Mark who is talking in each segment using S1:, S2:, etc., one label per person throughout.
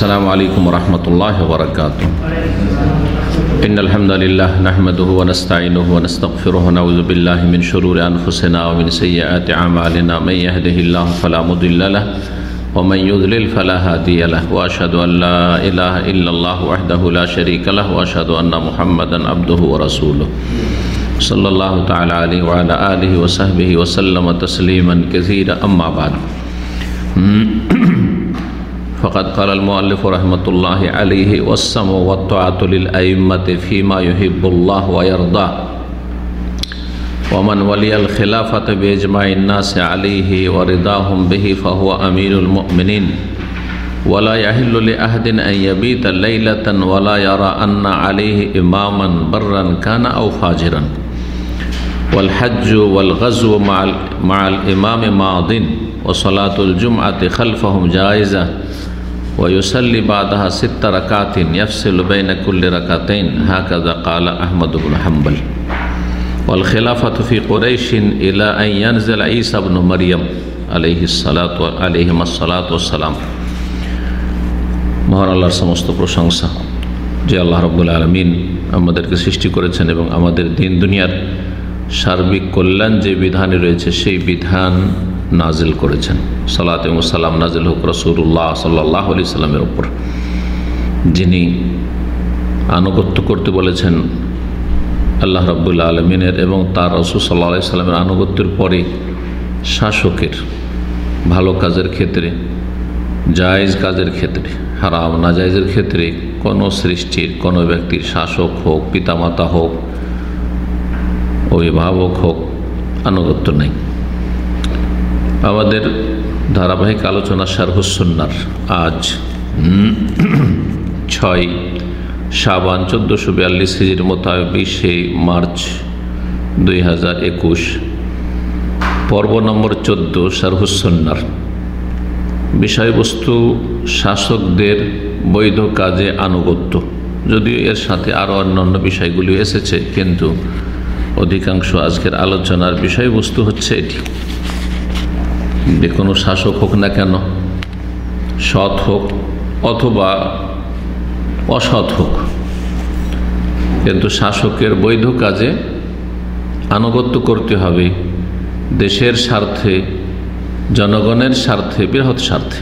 S1: السلام علیکم ورحمت اللہ وبرکاتہ۔ ان الحمدللہ نحمده ونستعینه ونستغفره ونستغفر ونعوذ باللہ من شرور انفسنا ومن سیئیات عمالنا من یهده اللہ فلا مضل له ومن یذلل فلا هادي له واشهد ان لا الہ الا اللہ وحده لا شریک له واشهد ان محمد عبده ورسوله صلی اللہ تعالی علیہ وعلا آلہ وصحبہ وسلم تسلیما كثيرا اما بعد۔ فقد قال المؤلف رحمة الله عليه والسمع والطاعة للأئمة فيما يحب الله ويرضاه. ومن ولي الخلافة بإجماع الناس عليه ورضاهم به فهو أمير المؤمنين. ولا يحل لأحد أن يبيت ليلة ولا يرى أن عليه إماما برا كان أو فاجرا. والحج والغزو مع, مع الإمام ماض وصلاة الجمعة خلفهم جائزة. ওয়ুসাল্লি বাদাহা সিত্তা রাকাতিন ইয়াফসিলুবাইনা কুল্লি রাকাতাইন হাকাজা কালা আহমদ ইবনে হাম্বল ওয়াল খিলাফাতু ফি ইলা আন ইয়ানজিল ঈসা ইবনে মারইয়াম আলাইহিস সালাতু আলাইহিমাস সালাম মহান সমস্ত প্রশংসা যে আল্লাহ রব্বুল আলমিন আমাদেরকে সৃষ্টি করেছেন এবং আমাদের দিন দুনিয়ার সার্বিক কল্যাণ যে বিধানে রয়েছে, সেই বিধান নাজিল করেছেন। সালাত সালাম নাজিল হোক রসুল্লাহ সাল্লাহ আলি সাল্লামের ওপর যিনি আনুগত্য করতে বলেছেন আল্লাহ রব্বুল্লা আলমিনের এবং তার রসুল সাল্লাহ আলি সাল্লামের আনুগত্যের পরে শাসকের ভালো কাজের ক্ষেত্রে, জায়েজ কাজের ক্ষেত্রে, হারাম নাজাইজের ক্ষেত্রে কোনো সৃষ্টির, কোনো ব্যক্তির শাসক হোক, পিতামাতা হোক, অভিভাবক হোক, আনুগত্য নেই। আমাদের ধারাবাহিক আলোচনা শারহুসন্নার আজ ছয় সাবান চোদ্দোশো বিয়াল্লিশ হিজির মোতাবেক বিশে মার্চ দুই হাজার একুশ। পর্ব নম্বর চোদ্দ শারহুসন্নার বিষয়বস্তু শাসকদের বৈধ কাজে আনুগত্য। যদিও এর সাথে আরও অন্যান্য বিষয়গুলি এসেছে, কিন্তু অধিকাংশ আজকের আলোচনার বিষয়বস্তু হচ্ছে এটি। যে কোনো শাসক হোক না কেন, সৎ হোক অথবা অসৎ হোক, কিন্তু শাসকের বৈধ কাজে আনুগত্য করতে হবে দেশের স্বার্থে, জনগণের স্বার্থে, বৃহৎ স্বার্থে।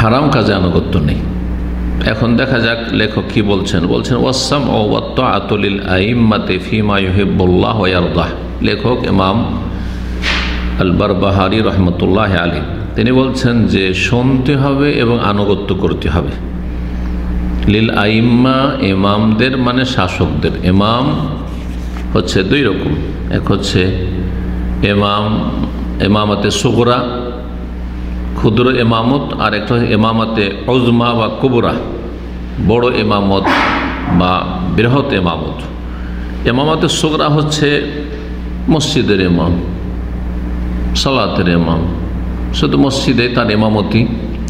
S1: হারাম কাজে আনুগত্য নেই। এখন দেখা যাক লেখক কি বলছেন। বলছেন ওয়াসাম ও ওয়াত্ত আতলিল আইম্মাতে ফিমা ইহিবুল্লাহ ওয়ারদাহ লেখক ইমাম আলবার বাহারি রহমতুল্লাহ আলী তিনি বলছেন যে শুনতে হবে এবং আনুগত্য করতে হবে। লিল আইম্মা ইমামদের মানে শাসকদের। ইমাম হচ্ছে দুই রকম। এক হচ্ছে এমাম এমামতে সুগরা ক্ষুদ্র এমামত আর একটা এমামতে অজমা বা কুবরা। বড় এমামত বা বৃহৎ এমামত এমামতে সুগরা হচ্ছে মসজিদের এমাম সালাতের এমাম শুধু মসজিদে তার এমামতি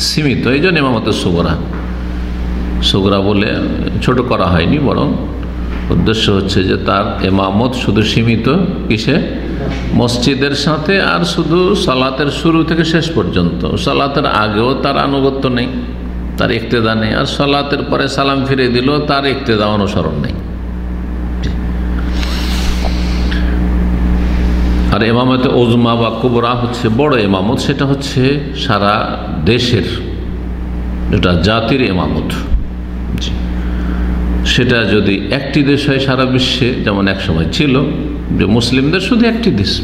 S1: সীমিত এই জন্য এমামতে সুগরা। সুগরা বলে ছোট করা হয়নি, বরং উদ্দেশ্য হচ্ছে যে তার এমামত শুধু সীমিত কিসে? মসজিদের সাথে আর শুধু সালাতের শুরু থেকে শেষ পর্যন্ত। সালাতের আগেও তার আনুগত্য নেই, তার ইকতেদা নেই, আর সালাতের পরে সালাম ফিরে দিল তার ইকতেদা অনুসরণ নেই। আর এমামতে ওজমা বা কুবরা হচ্ছে বড় এমামত সেটা হচ্ছে সারা দেশের যেটা জাতির এমামত সেটা যদি একটি দেশ হয় সারা বিশ্বে, যেমন এক সময় ছিল, যে মুসলিমদের শুধু একটি দেশ।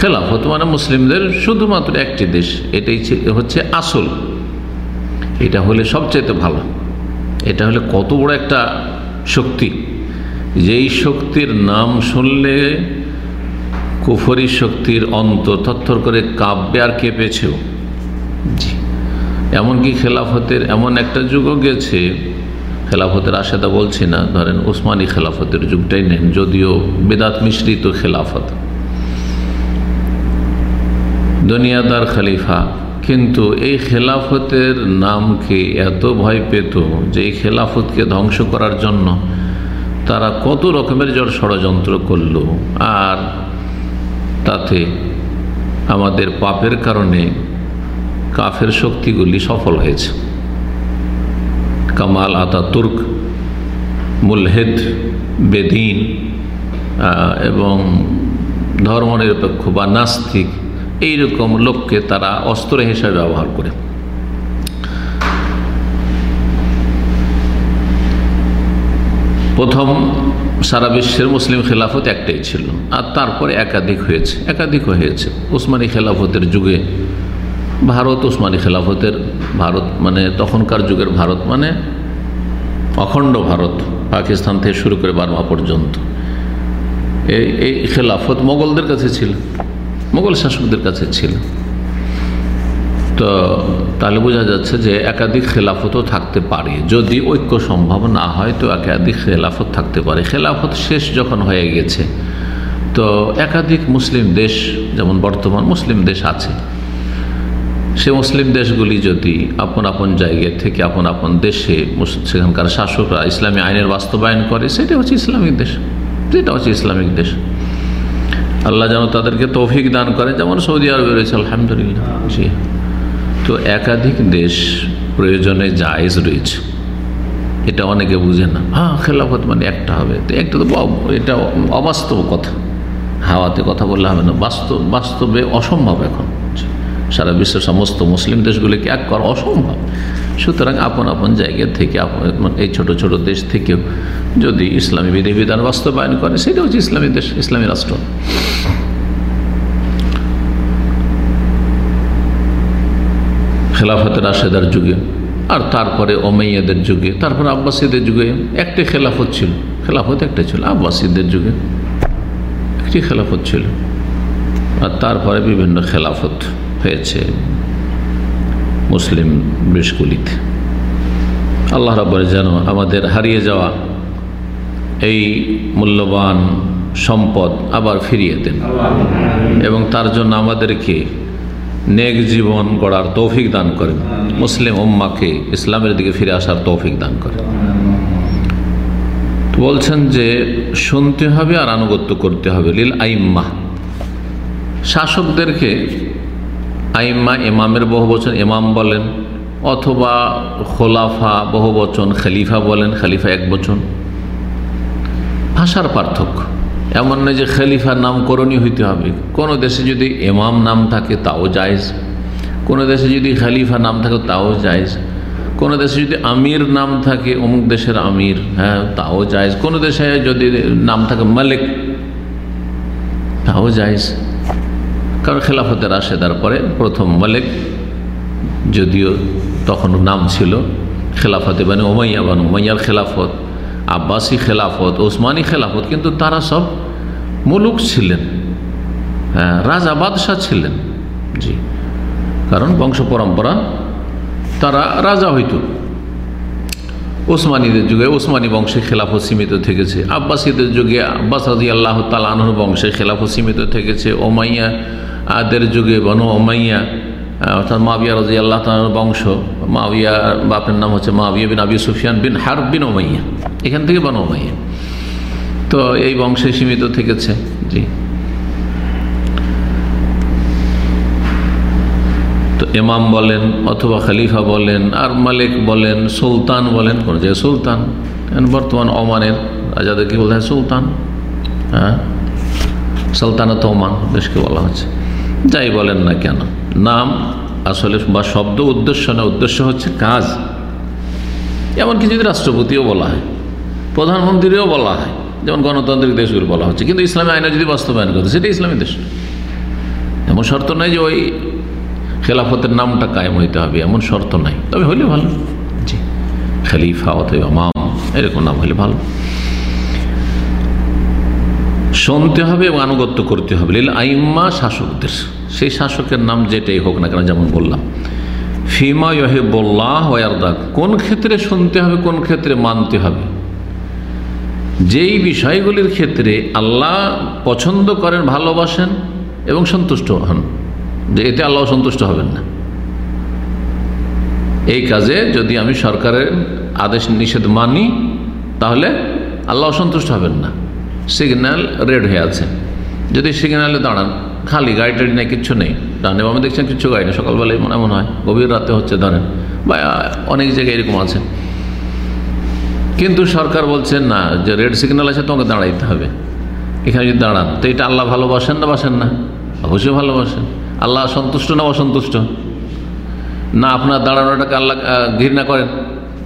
S1: খেলাফত মানে মুসলিমদের শুধুমাত্র একটি দেশ। এটাই হচ্ছে আসল। এটা হলে সবচেয়ে ভালো। এটা হলে কত বড় একটা শক্তি। যেই শক্তির নাম শুনলে কুফরি শক্তির অন্ত থরথর করে কাব্যে আর কেঁপেছেও। জি। এমনকি খেলাফতের এমন একটা যুগও গেছে খেলাফতের আশেদা বলছি না, ধরেন ওসমানী খেলাফতের যুগটাই নেন, যদিও বেদাত মিশ্রিত খেলাফত। দুনিয়াদার খালিফা, কিন্তু এই খেলাফতের নামকে এত ভয় পেত যে এই খেলাফতকে ধ্বংস করার জন্য তারা কত রকমের জল ষড়যন্ত্র করল, আর তাতে আমাদের পাপের কারণে কাফের শক্তিগুলি সফল হয়েছে। কামাল আতা তুর্ক, মুলহেদ, বেদিন এবং ধর্মনিরপেক্ষ বা নাস্তিক, এইরকম লোককে তারা অস্ত্র হিসাবে ব্যবহার করে। প্রথম সারা বিশ্বের মুসলিম খেলাফত একটাই ছিল, আর তারপরে একাধিক হয়েছে একাধিক হয়েছে। উসমানী খেলাফতের যুগে ভারত উসমানী খেলাফতের ভারত মানে তখনকার যুগের ভারত মানে অখণ্ড ভারত, পাকিস্তান থেকে শুরু করে বার্মা পর্যন্ত। এই এই খেলাফত মোগলদের কাছে ছিল, মোগল শাসকদের কাছে ছিল। তো তাহলে বোঝা যাচ্ছে যে একাধিক খেলাফতও থাকতে পারে। যদি ঐক্য সম্ভব না হয়, তো একাধিক খেলাফত থাকতে পারে। খেলাফত শেষ যখন হয়ে গেছে, তো একাধিক মুসলিম দেশ, যেমন বর্তমান মুসলিম দেশ আছে সে মুসলিম দেশগুলি যদি আপন আপন জায়গা থেকে আপন আপন দেশে সেখানকার শাসকরা ইসলামী আইনের বাস্তবায়ন করে, সেটা হচ্ছে ইসলামিক দেশ। যেটা হচ্ছে ইসলামিক দেশ। আল্লাহ যেন তাদেরকে তৌফিক দান করে, যেমন সৌদি আরবে রয়েছে, আলহামদুলিল্লাহ। তো একাধিক দেশ প্রয়োজনে জায়েজ রয়েছে। এটা অনেকে বুঝে না। হ্যাঁ খেলাফত মানে একটা হবে। তো একটা তো এটা অবাস্তব কথা। হাওয়াতে কথা বললে হবে না। বাস্তব বাস্তবে অসম্ভব এখন। সারা বিশ্বের সমস্ত মুসলিম দেশগুলিকে এক করা অসম্ভব। সুতরাং আপন আপন জায়গা থেকে এই ছোট ছোট দেশ থেকেও যদি ইসলামী বিধিবিধান বাস্তবায়ন করে, সেটা হচ্ছে ইসলামী দেশ, ইসলামী রাষ্ট্র। খেলাফতের আশেদার যুগে আর তারপরে ওমাইয়াদের যুগে, তারপরে আব্বাসীদের যুগে একটি খেলাফত ছিল। খেলাফত একটা ছিল, আব্বাসীদের যুগে একটি খেলাফত ছিল। আর তারপরে বিভিন্ন খেলাফত। হয়েছে মুসলিম দেশগুলিতে। আল্লাহ রাব্বর যেন আমাদের হারিয়ে যাওয়া এই মূল্যবান সম্পদ আবার ফিরিয়ে দেন এবং তার জন্য আমাদেরকে নেক জীবন গড়ার তৌফিক দান করেন। মুসলিম উম্মাকে ইসলামের দিকে ফিরে আসার তৌফিক দান করেন। বলছেন যে শুনতে হবে আর আনুগত্য করতে হবে। লীল আইম্মা শাসকদেরকে আইম্মা ইমামের বহু বচন ইমাম বলেন, অথবা খোলাফা বহু বচন, খালিফা বলেন, খালিফা এক বচন। ভাষার পার্থক্য। এমন নয় যে খলিফার নামকরণই হইতে হবে। কোনো দেশে যদি এমাম নাম থাকে, তাও জায়জ। কোনো দেশে যদি খালিফা নাম থাকে, তাও জায়জ। কোনো দেশে যদি আমির নাম থাকে, অমুক দেশের আমির হ্যাঁ তাও জায়জ। কোনো দেশে যদি নাম থাকে মালিক, তাও জায়জ। কারণ খেলাফতের আশেদার পরে প্রথম মালিক, যদিও তখন নাম ছিল খেলাফতে মানে ওমাইয়া বান ওমাইয়ার খেলাফত, আব্বাসী খেলাফত, ওসমানী খেলাফত, কিন্তু তারা সব মুলুক ছিলেন হ্যাঁ রাজা বাদশাহ ছিলেন, জি। কারণ বংশ পরম্পরা, তারা রাজা হইত। ওসমানীদের যুগে ওসমানী বংশে খেলাফত সীমিত থেকেছে, আব্বাসীদের যুগে আব্বাস রাজি আল্লাহ তালানহর বংশে খেলাফত সীমিত থেকেছে ওমাইয়া আদের যুগে বনু ওমাইয়া অর্থাৎ মাবিয়া রাজি আল্লাহ বংশ। মাবিয়া, বাপের নাম হচ্ছে মাবিয়া বিন আবি সুফিয়ান বিন হার বিন ওমাইয়া এখান থেকে বনু ওমাইয়া তো এই বংশে সীমিত থেকেছে, জি। তো ইমাম বলেন, অথবা খালিফা বলেন, আর মালিক বলেন, সুলতান বলেন, কোন যে সুলতান। বর্তমান ওমানের রাজাদের কি বলতে হয় সুলতান? হ্যাঁ? সুলতানত ওমান দেশকে বলা হচ্ছে। যাই বলেন না কেন নাম আসলে বা শব্দ উদ্দেশ্য না উদ্দেশ্য হচ্ছে কাজ। এমনকি যদি রাষ্ট্রপতিও বলা হয় প্রধানমন্ত্রীও বলা হয় যেমন গণতান্ত্রিক দেশগুলো বলা হচ্ছে কিন্তু ইসলামী আইনে যদি বাস্তবায়ন করতে সেটা ইসলামী দেশ। এমন শর্ত নয় যে ওই খেলাফতের নামটা কায়েম হইতে হবে এমন শর্ত নাই। তবে হলে ভালো। জি। খালিফা অথবা মাম এরকম নাম হলে ভালো। শুনতে হবে এবং আনুগত্য করতে হবে। লীল আইম্মা শাসকদের। সেই শাসকের নাম যেটাই হোক না কেন, যেমন বললাম। ফিমা ইহেবল্লাহ ওয়ারদা কোন ক্ষেত্রে শুনতে হবে, কোন ক্ষেত্রে মানতে হবে? যেই বিষয়গুলির ক্ষেত্রে আল্লাহ পছন্দ করেন, ভালোবাসেন এবং সন্তুষ্ট হন, যে এতে আল্লাহ সন্তুষ্ট হবেন না। এই কাজে যদি আমি সরকারের আদেশ নিষেধ মানি, তাহলে আল্লাহ সন্তুষ্ট হবেন না। সিগন্যাল রেড হয়ে আছে। যদি সিগন্যালে দাঁড়ান, খালি গাড়ি টাড়ি নেই কিচ্ছু নেই। ডানে বামে দেখছেন কিছু গাড়ি না, সকালবেলায় মনে মনে হয়, গভীর রাতে হচ্ছে, ধরেন। বা অনেক জায়গায় এরকম আছে। কিন্তু সরকার বলছেন না, যে রেড সিগন্যাল আছে, তোমাকে দাঁড়াইতে হবে। এখানে যদি দাঁড়ান, তো এটা আল্লাহ ভালোবাসেন না বাসেন না? অবশ্যই ভালোবাসেন। আল্লাহ সন্তুষ্ট না অসন্তুষ্ট? না, আপনার দাঁড়ানোটাকে আল্লাহ ঘৃণা করেন?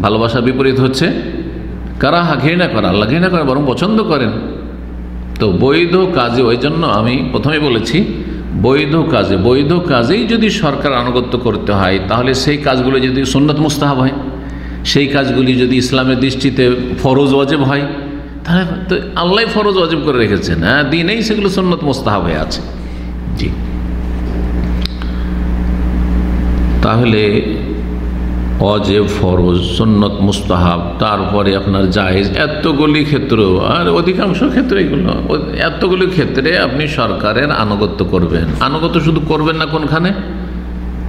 S1: ভালোবাসার বিপরীত হচ্ছে কারা ঘৃণা করা। আল্লাহ ঘৃণা করেন, বরং পছন্দ করেন। তো বৈধ কাজে, ওই জন্য আমি প্রথমে বলেছি, বৈধ কাজে, বৈধ কাজেই যদি সরকার আনুগত্য করতে হয়, তাহলে সেই কাজগুলো যদি সুন্নত মুস্তাহাব হয়, সেই কাজগুলি যদি ইসলামের দৃষ্টিতে ফরজ ওয়াজেব হয়, তাহলে তো আল্লাহ ফরজ ওয়াজেব করে রেখেছেন হ্যাঁ দিনেই সেগুলো সুন্নত মুস্তাহাব হয়ে আছে। জি। তাহলে অজেব ফরজ, সন্নত মুস্তাহাব, তারপরে আপনার জাহেজ এতগুলি ক্ষেত্র, আর অধিকাংশ ক্ষেত্রে এগুলো, এতগুলি ক্ষেত্রে আপনি সরকারের আনুগত্য করবেন। আনুগত্য শুধু করবেন না কোনখানে?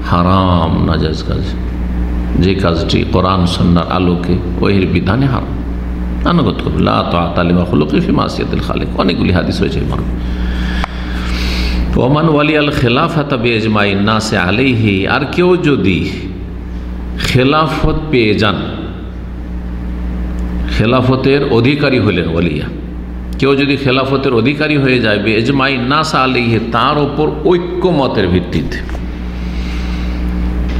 S1: হারাম নাজাজ কাজ। যে কাজটি কোরআন সন্ন্যার আলোকে, ওহির বিধানে হারাম। আনুগত্য করবেন। লা তালিমা হলো কিফি মাসিয়াতুল খালেক। অনেকগুলি হাদিস হয়েছে মর্মে। ওমান ওয়ালি আল খেলাফাতা বেজমাই নাসে আলেহি আর কেউ যদি খেলাফত পেয়ে যান। খেলাফতের অধিকারী হলেন ওলিয়া। কেউ যদি খেলাফতের অধিকারী হয়ে যায় বেজমাই নাসা আলিহে তার ওপর ঐক্যমতের ভিত্তিতে।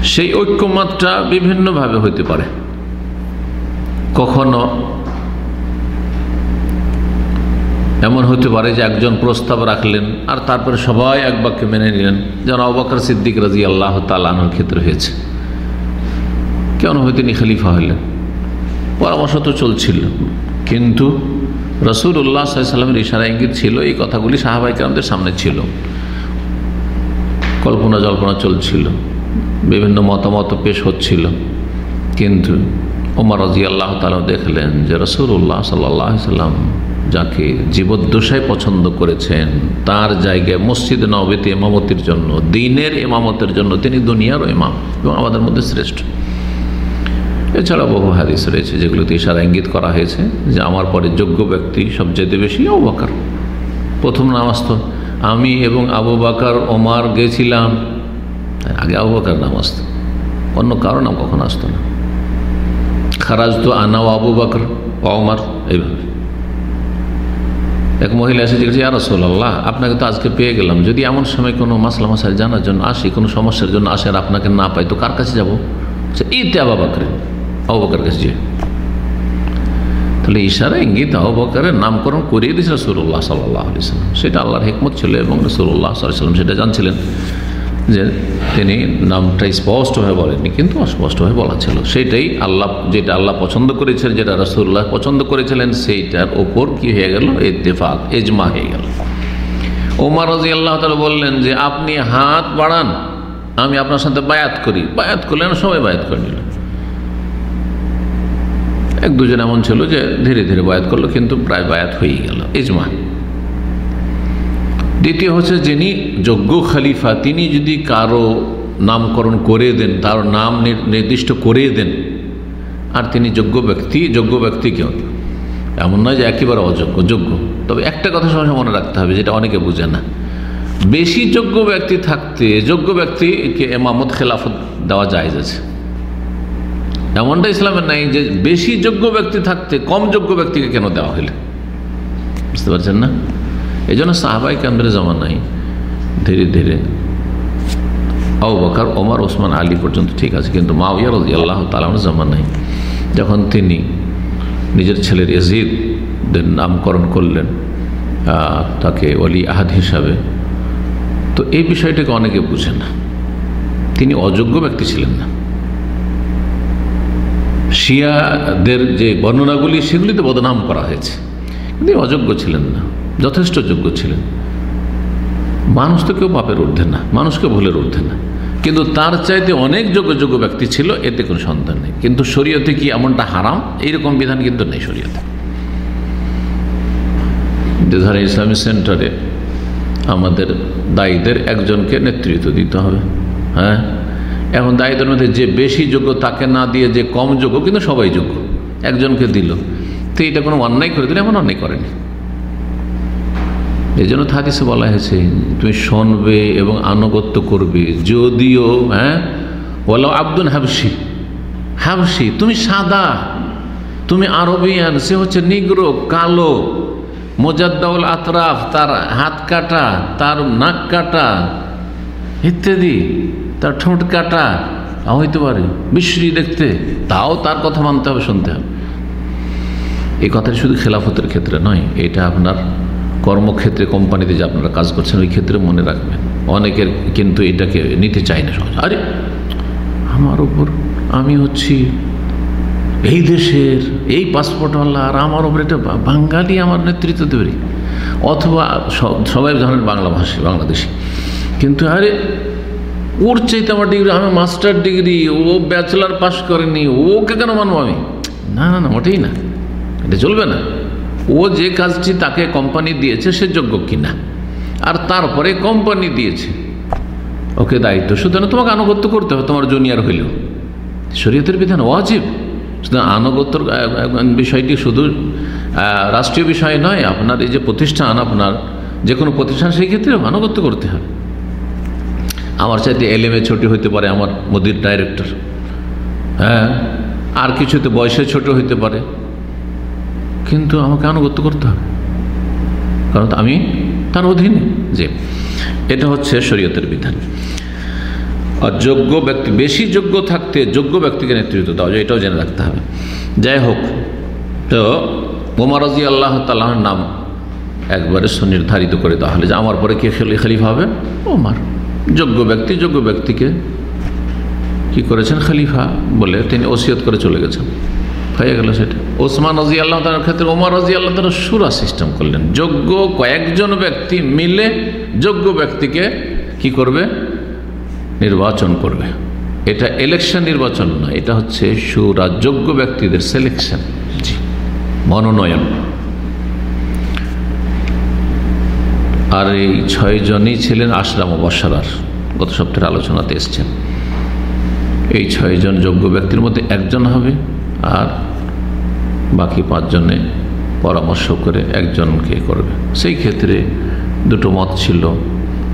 S1: সেই ঐক্যমতটা বিভিন্নভাবে হইতে পারে। কখনো এমন হতে পারে যে একজন প্রস্তাব রাখলেন আর তারপরে সবাই এক বাক্যে মেনে নিলেন, যেন অবাকর সিদ্দিক রাজি আল্লাহ তালানোর ক্ষেত্রে হয়েছে। কেন হয় তিনি খলিফা হইলেন? পরামর্শ তো চলছিল। কিন্তু রসুল উল্লাহ সাল্লামের ইশারা ইঙ্গিত ছিল, এই কথাগুলি সাহাবাহিক আমাদের সামনে ছিল। কল্পনা জল্পনা চলছিল। বিভিন্ন মতামত পেশ হচ্ছিল। কিন্তু ওমর রাজি আল্লাহ তালা দেখলেন যে রসুল উল্লাহ সাল্লাহ সাল্লাম যাকে জীবদ্দশায় পছন্দ করেছেন, তার জায়গায় মসজিদ নবীতে এমামতির জন্য, দিনের এমামতের জন্য তিনি দুনিয়ার ইমাম এবং আমাদের মধ্যে শ্রেষ্ঠ। এছাড়া বহু হাদিস রয়েছে যেগুলোতে ইশারা ইঙ্গিত করা হয়েছে যে আমার পরে যোগ্য ব্যক্তি সবচেয়ে বেশি আবু বাকার। প্রথম নামাজ তো। আমি এবং আবু বাকার, ওমার গেছিলাম। আগে আবু বাকার নাম অন্য কারও নাম কখন আসতো না। খারাজ তো আনা ও আবু বাকর ওমার, এইভাবে। এক মহিলা এসে জিজ্ঞেস, ইয়া রসোল্লাহ আপনাকে তো আজকে পেয়ে গেলাম। যদি এমন সময় কোনো মাসলা মাসাল জানার জন্য আসি, কোনো সমস্যার জন্য আসে আর আপনাকে না পাই, তো কার কাছে যাব? ইতে আবা বাকরে। আবু বকর কাছে যে তাহলে ইশারা ইঙ্গিত অবকারের নামকরণ করিয়ে দিয়েছিল রসুল্লাহ সাল্লাহ সাল্লাম সেটা আল্লাহর হেকমত ছিল এবং রসুল্লাহ সাল্লাম সেটা জানছিলেন যে তিনি নামটা স্পষ্টভাবে বলেননি, কিন্তু অস্পষ্টভাবে বলা ছিল। সেটাই আল্লাহ, যেটা আল্লাহ পছন্দ করেছিলেন যেটা রসুল্লাহ পছন্দ করেছিলেন, সেইটার ওপর কি হয়ে গেল? ইত্তেফাক এজমা হয়ে গেল। ওমার রাজি আল্লাহ তালা বললেন যে, আপনি হাত বাড়ান, আমি আপনার সাথে বায়াত করি। বায়াত করলেন, সবাই বায়াত করে নিল এক দুজন এমন ছিল যে ধীরে ধীরে বায়াত করল, কিন্তু প্রায় বায়াত হয়ে গেল। ইজমা। দ্বিতীয় হচ্ছে যিনি যোগ্য খালিফা, তিনি যদি কারও নামকরণ করে দেন, তার নাম নির্দিষ্ট করে দেন, আর তিনি যোগ্য ব্যক্তি যোগ্য ব্যক্তি কেউ এমন নয় যে একেবারে অযোগ্য, যোগ্য। তবে একটা কথা সময় মনে রাখতে হবে, যেটা অনেকে বুঝে না। বেশি যোগ্য ব্যক্তি থাকতে, যোগ্য ব্যক্তিকে এমামত খেলাফত দেওয়া যায় আছে। এমনটা ইসলামের নাই যে বেশি যোগ্য ব্যক্তি থাকতে কম যোগ্য ব্যক্তিকে কেন দেওয়া হইলে? বুঝতে পারছেন না? এই জন্য সাহাবাই কেন্দ্রে জমা নাই ধীরে ধীরে আউ বকার, ওমর, ওসমান, আলী পর্যন্ত ঠিক আছে, কিন্তু মাউিয়া রাজি আল্লাহ তালার জমা নাই যখন তিনি নিজের ছেলের এজিদের নামকরণ করলেন তাকে অলি আহাদ হিসাবে, তো এই বিষয়টাকে অনেকে বুঝে না। তিনি অযোগ্য ব্যক্তি ছিলেন না। শিয়াদের যে বর্ণনাগুলি, সেগুলিতে বদনাম করা হয়েছে। কিন্তু অযোগ্য ছিলেন না, যথেষ্ট যোগ্য ছিলেন। মানুষ তো কেউ পাপের ঊর্ধ্বে না মানুষকে ভুলের ঊর্ধ্বে না। কিন্তু তার চাইতে অনেক যোগ্য যোগ্য ব্যক্তি ছিল, এতে কোনো সন্তান নেই। কিন্তু শরীয়তে কি এমনটা হারাম? এইরকম বিধান কিন্তু নেই শরীয়তে। যে ধরে ইসলামী সেন্টারে আমাদের দায়ীদের একজনকে নেতৃত্ব দিতে হবে হ্যাঁ? এখন দায়ীদের মধ্যে যে বেশি যোগ্য তাকে না দিয়ে যে কম যোগ্য, কিন্তু সবাই যোগ্য। একজনকে দিল। তো এটা কোনো অন্যায় করে দিলে, এমন অন্যায় করেনি। এই জন্য থাদিসে বলা হয়েছে, তুমি শুনবে এবং আনুগত্য করবে। যদিও হ্যাঁ বলো আব্দুল হাবসি হাবসি তুমি সাদা, তুমি আরবিয়ান, সে হচ্ছে নিগ্রো, কালো, মোজাদ্দাউল আতরাফ, তার হাত কাটা, তার নাক কাটা, ইত্যাদি। তার ঠোঁট কাটা হইতে পারে। বিশ্রী দেখতে, তাও তার কথা মানতে হবে, শুনতে হবে। এই কথাটি শুধু খেলাফতের ক্ষেত্রে নয়, এটা আপনার কর্মক্ষেত্রে, কোম্পানিতে যে আপনারা কাজ করছেন, ওই ক্ষেত্রে মনে রাখবেন। অনেকের কিন্তু এটাকে নিতে চায় না সহজ। আরে, আমার উপর আমি হচ্ছি এই দেশের, এই পাসপোর্টওয়ালা, আর আমার ওপর এটা বাঙালি আমার নেতৃত্ব দেবে। অথবা সবাই ধরেন বাংলা ভাষী বাংলাদেশি। কিন্তু আরে ওর চাইতে আমার ডিগ্রি আমি মাস্টার ডিগ্রি ও ব্যাচেলার পাস করেনি, ওকে কেন মানবো আমি? না না না, মোটেই না। এটা চলবে না। ও যে কাজটি তাকে কোম্পানি দিয়েছে, সে যোগ্য কিনা। আর তারপরে কোম্পানি দিয়েছে। ওকে দায়িত্ব, সুতরাং তোমাকে আনুগত্য করতে হবে, তোমার জুনিয়র হইলেও। শরীয়তের বিধান অজীব সুতরাং আনুগত্যর বিষয়টি শুধু রাষ্ট্রীয় বিষয় নয়, আপনার এই যে প্রতিষ্ঠান, আপনার যে কোনো প্রতিষ্ঠান, সেই ক্ষেত্রে আনুগত্য করতে হবে। আমার চাইতে এলএমএ ছোট হইতে পারে আমার মোদির ডাইরেক্টর হ্যাঁ আর কিছুতে বয়সে ছোট হইতে পারে। কিন্তু আমাকে আনুগত্য করতে হবে। কারণ আমি তার অধীনে। যে এটা হচ্ছে শরীয়তের বিধান। আর যোগ্য ব্যক্তি, বেশি যোগ্য থাকতে যোগ্য ব্যক্তিকে নেতৃত্ব দেওয়া যায় এটাও জেনে রাখতে হবে। যাই হোক, তো ওমার রাজি আল্লাহ তাল্লাহর নাম একবারে সুনির্ধারিত করে তাহলে যে আমার পরে কে খেলি, খালিফা হবে? ওমার যোগ্য ব্যক্তি যোগ্য ব্যক্তিকে কি করেছেন খালিফা বলে তিনি ওসিয়ত করে চলে গেছেন। হয়ে গেল সেটা। ওসমান রাজি আল্লাহ তালার ক্ষেত্রে ওমর রাজি আল্লাহ তালা সুরা সিস্টেম করলেন। যোগ্য কয়েকজন ব্যক্তি মিলে যোগ্য ব্যক্তিকে কি করবে? নির্বাচন করবে। এটা ইলেকশন নির্বাচন না, এটা হচ্ছে সুরা যোগ্য ব্যক্তিদের সিলেকশন জি। মনোনয়ন। আর এই ছয়জনই ছিলেন আশরাম বসারার গত সপ্তাহের আলোচনাতে এসছেন। এই ছয়জন যোগ্য ব্যক্তির মধ্যে একজন হবে আর বাকি পাঁচজনে পরামর্শ করে একজনকে করবে। সেই ক্ষেত্রে দুটো মত ছিল।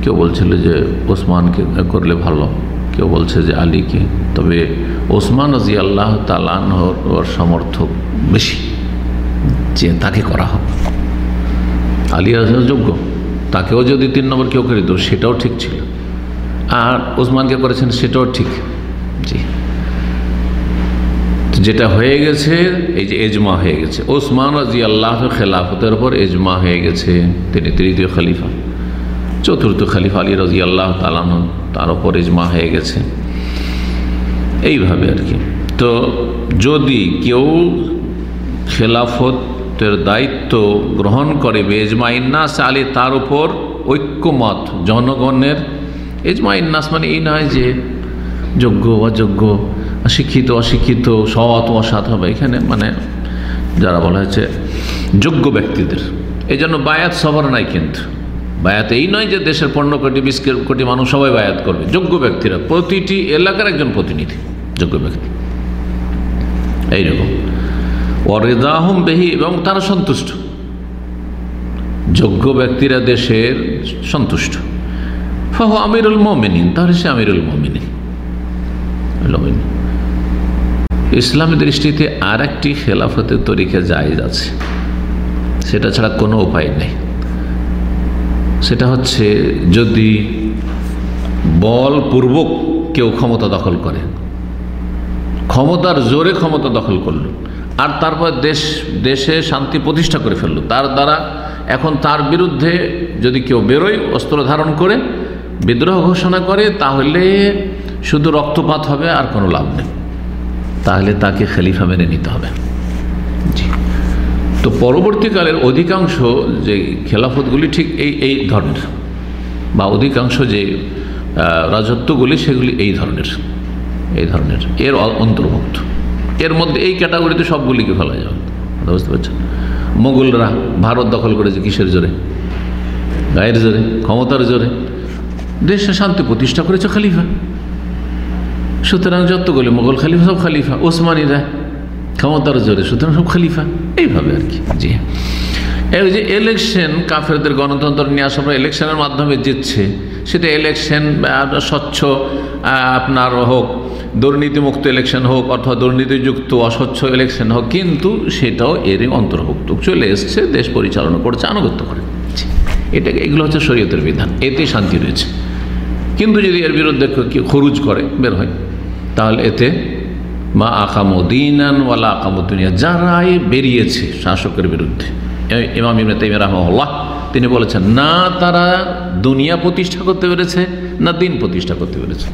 S1: কেউ বলছিল যে ওসমানকে করলে ভালো, কেউ বলছে যে আলীকে। তবে ওসমান রাজি আল্লাহ তালানহর সমর্থক বেশি যে তাকে করা হোক। আলী যোগ্য। তাকেও যদি তিন নম্বর কেউ করে দিত, সেটাও ঠিক ছিল। আর ওসমানকে করেছেন সেটাও ঠিক। জি। যেটা হয়ে গেছে, এই যে এজমা হয়ে গেছে। ওসমান রাজি আল্লাহ খেলাফতের উপর এজমা হয়ে গেছে, তিনি তৃতীয় খলিফা। চতুর্থ খলিফা আলী রাজি আল্লাহ তালান তার ওপর এজমা হয়ে গেছে। এইভাবে আর কি। তো যদি কেউ খেলাফতের দায়িত্ব গ্রহণ করে বেজমা ইন্নাস আলী তার উপর ঐক্যমত জনগণের। এজমা ইন্নাস মানে এই নয় যে যোগ্য, অযোগ্য শিক্ষিত অশিক্ষিত, সৎ অসৎ হবে। এখানে মানে যারা বলা হয়েছে যোগ্য ব্যক্তিদের। এই জন্য বায়াত সবার নাই কিন্তু। বায়াত এই নয় যে দেশের পনেরো কোটি, বিশ কোটি মানুষ সবাই বায়াত করবে। যোগ্য ব্যক্তিরা। প্রতিটি এলাকার একজন প্রতিনিধি, যোগ্য ব্যক্তি। এইরকম। অরেদাহম বেহি, এবং তারা সন্তুষ্ট। যোগ্য ব্যক্তিরা দেশের সন্তুষ্ট। ফাহ আমিরুল মমিনিন, তাহলে সে আমিরুল মমিনিন। ইসলামী দৃষ্টিতে আর একটি খেলাফতের তরিকে জায়জ আছে। সেটা ছাড়া কোনো উপায় নেই। সেটা হচ্ছে যদি বলপূর্বক কেউ ক্ষমতা দখল করে। ক্ষমতার জোরে ক্ষমতা দখল করল। আর তারপর দেশ, দেশে শান্তি প্রতিষ্ঠা করে ফেলল। তার দ্বারা এখন তার বিরুদ্ধে যদি কেউ বেরোয়, অস্ত্র ধারণ করে, বিদ্রোহ ঘোষণা করে, তাহলে শুধু রক্তপাত হবে, আর কোনো লাভ নেই। তাহলে তাকে খেলিফা মেনে নিতে হবে। জি। তো পরবর্তীকালের অধিকাংশ যে খেলাফতগুলি ঠিক এই এই ধরনের, বা অধিকাংশ যে রাজত্বগুলি সেগুলি এই ধরনের এই ধরনের, এর অন্তর্ভুক্ত। এর মধ্যে এই ক্যাটাগরিতে সবগুলিকে ফেলা যাবে? বুঝতে পারছেন মোগলরা ভারত দখল করেছে কিসের জোরে? গায়ের জোরে, ক্ষমতার জোরে। দেশে শান্তি প্রতিষ্ঠা করেছে খালিফা। সুতরাং যতগুলি মোগল খালিফা, সব খালিফা। ওসমানীরা ক্ষমতার জোরে, সুতরাং সব খালিফা। এইভাবে আর কি। জি। এই যে ইলেকশন কাফেরদের গণতন্ত্র নিয়ে আসার পর ইলেকশনের মাধ্যমে জিতছে। সেটা ইলেকশন স্বচ্ছ আপনার হোক, দুর্নীতিমুক্ত ইলেকশন হোক, অথবা দুর্নীতিযুক্ত, অস্বচ্ছ ইলেকশন হোক, কিন্তু সেটাও এরই অন্তর্ভুক্ত। চলে এসছে, দেশ পরিচালনা করছে, আনুগত্য করে। এটা, এগুলো হচ্ছে শরীয়তের বিধান এতে শান্তি রয়েছে। কিন্তু যদি এর বিরুদ্ধে খরুজ করে, বের হয়, তাহলে এতে মা আকামুদ্দিনান ওয়ালা আকামুদ্দিনিয়া যারাই বেরিয়েছে শাসকের বিরুদ্ধে ইমাম ইমনে তাইম রহমাল্লাহ তিনি বলেছেন, না তারা দুনিয়া প্রতিষ্ঠা করতে পেরেছে, না দিন প্রতিষ্ঠা করতে পেরেছে।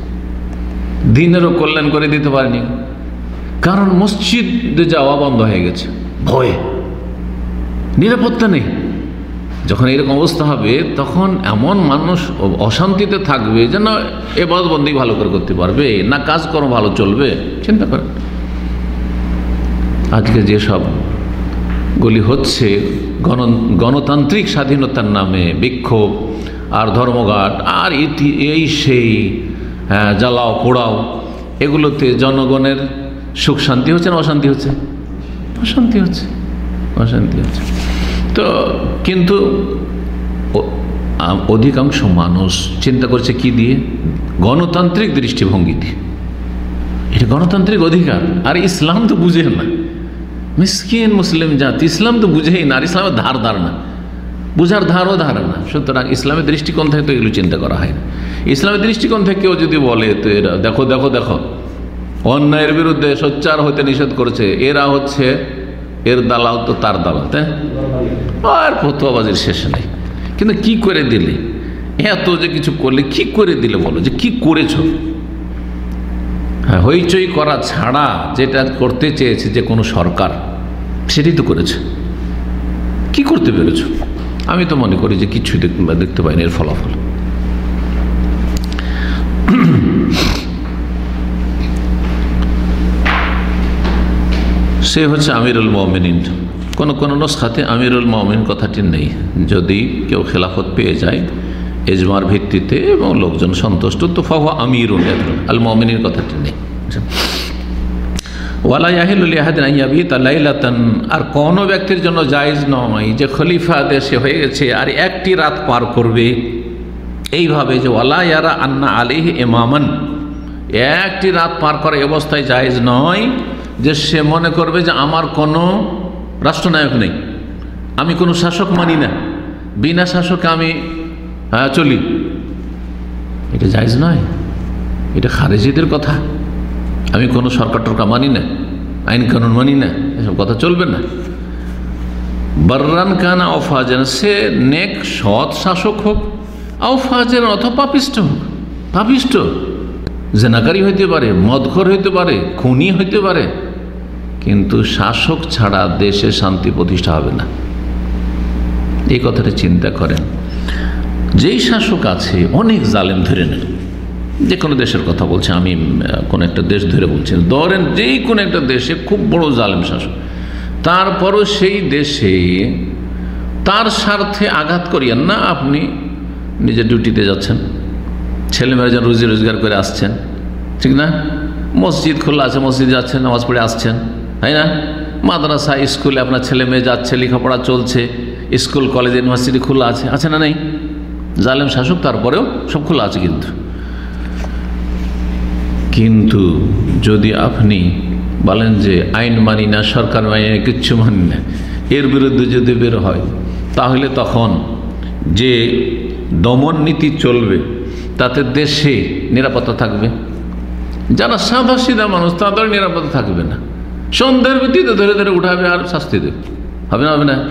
S1: দিনেরও কল্যাণ করে দিতে পারেনি। কারণ মসজিদে যাওয়া বন্ধ হয়ে গেছে, ভয়ে। নিরাপত্তা নেই। যখন এরকম অবস্থা হবে, তখন এমন মানুষ অশান্তিতে থাকবে যেন এবাদ বন্দি ভালো করে করতে পারবে, না কাজকর্ম ভালো চলবে, চিন্তা করেন। আজকে যেসব গুলি হচ্ছে গণ গণতান্ত্রিক স্বাধীনতার নামে বিক্ষোভ আর ধর্মঘাট আর ইতি এই সেই হ্যাঁ, জ্বালাও পোড়াও এগুলোতে জনগণের সুখ শান্তি হচ্ছে না অশান্তি হচ্ছে? অশান্তি হচ্ছে অশান্তি হচ্ছে। তো কিন্তু অধিকাংশ মানুষ চিন্তা করছে কি দিয়ে? গণতান্ত্রিক দৃষ্টিভঙ্গি দিয়ে। এটা গণতান্ত্রিক অধিকার আর ইসলাম তো বুঝে না। মিসকিন মুসলিম জাতি, ইসলাম তো বুঝেই না, আর ইসলামের ধার ধার না। বুঝার ধারও ধার না। সুতরাং ইসলামের দৃষ্টিকোণ থেকে তো এগুলো চিন্তা করা হয় না। ইসলামের দৃষ্টিকোণ থেকে কেউ যদি বলে, তো এরা, দেখো দেখো দেখো, অন্যায়ের বিরুদ্ধে সোচ্চার হতে নিষেধ করেছে, এরা হচ্ছে, এর দালাল তো তার দালাল, তাই আর ফতুয়াবাজির শেষ নেই। কিন্তু কি করে দিলে? এত যে কিছু করলে, কি করে দিলে বলো? যে কি করেছ? হইচই করা ছাড়া যেটা করতে চেয়েছে যে কোনো সরকার, সেটাই তো করেছে। কি করতে পেরেছ? আমি তো মনে করি যে কিছুই দেখতে পাইনি এর ফলাফল। সে হচ্ছে আমিরুল মমিন কোনো কোন নস্খাতে আমিরুল মমিন কথাটি নেই। যদি কেউ খেলাফত পেয়ে যায় এজমার ভিত্তিতে এবং লোকজন সন্তুষ্ট। তো ফাহা আমির আল মমিনের কথাটি নেই। আর কোন ব্যক্তির জন্য জায়জ নয় যে খলিফা দেশে হয়ে গেছে আর একটি রাত পার করবে। এইভাবে যে ওয়ালা ইয়ারা আন্না আলিহ এমামান একটি রাত পার করা অবস্থায় জায়জ নয় যে সে মনে করবে যে আমার কোনো রাষ্ট্রনায়ক নেই। আমি কোনো শাসক মানি না। বিনা শাসকে আমি চলি। এটা জায়জ নয়। এটা খারেজিদের কথা। আমি কোনো সরকার টরকার মানি না, আইন কানুন মানি না, এসব কথা চলবে না। বর্রান কানা অফাজেন সে নেক, সৎ শাসক হোক আউফাজেন অথবা পাপিষ্ট হোক। পাপিষ্ট। জেনাকারী হইতে পারে, মদখর হইতে পারে, খুনি হইতে পারে। কিন্তু শাসক ছাড়া দেশে শান্তি প্রতিষ্ঠা হবে না। এই কথাটা চিন্তা করেন। যেই শাসক আছে, অনেক জালেম ধরে নেন। যে কোনো দেশের কথা বলছে, আমি কোন একটা দেশ ধরে বলছি। ধরেন যেই কোনো একটা দেশে খুব বড় জালেম শাসক। তারপরও সেই দেশে তার স্বার্থে আঘাত করিয়েন না আপনি, নিজের ডিউটিতে যাচ্ছেন। ছেলেমেয়েরা যেন রুজি রোজগার করে আসছেন। ঠিক না? মসজিদ খোলা আছে, মসজিদ যাচ্ছেন, নামাজ পড়ে আসছেন। তাই না? মাদ্রাসা, স্কুলে আপনার ছেলে মেয়ে যাচ্ছে, লেখাপড়া চলছে, স্কুল, কলেজ, ইউনিভার্সিটি খোলা আছে আছে না নেই? জালেম শাসক, তারপরেও সব খোলা আছে কিন্তু। কিন্তু যদি আপনি বলেন যে আইন মানি না, সরকার মানি না, কিচ্ছু মানি না, এর বিরুদ্ধে যদি বের হয়, তাহলে তখন যে দমন নীতি চলবে, তাতে দেশে নিরাপত্তা থাকবে। যারা সাদা সিধা মানুষ, তাদের নিরাপত্তা থাকবে না। সন্ধ্যের ভিত্তিতে ধরে ধরে উঠাবে আর শাস্তি দেবে। হবে না হবে না?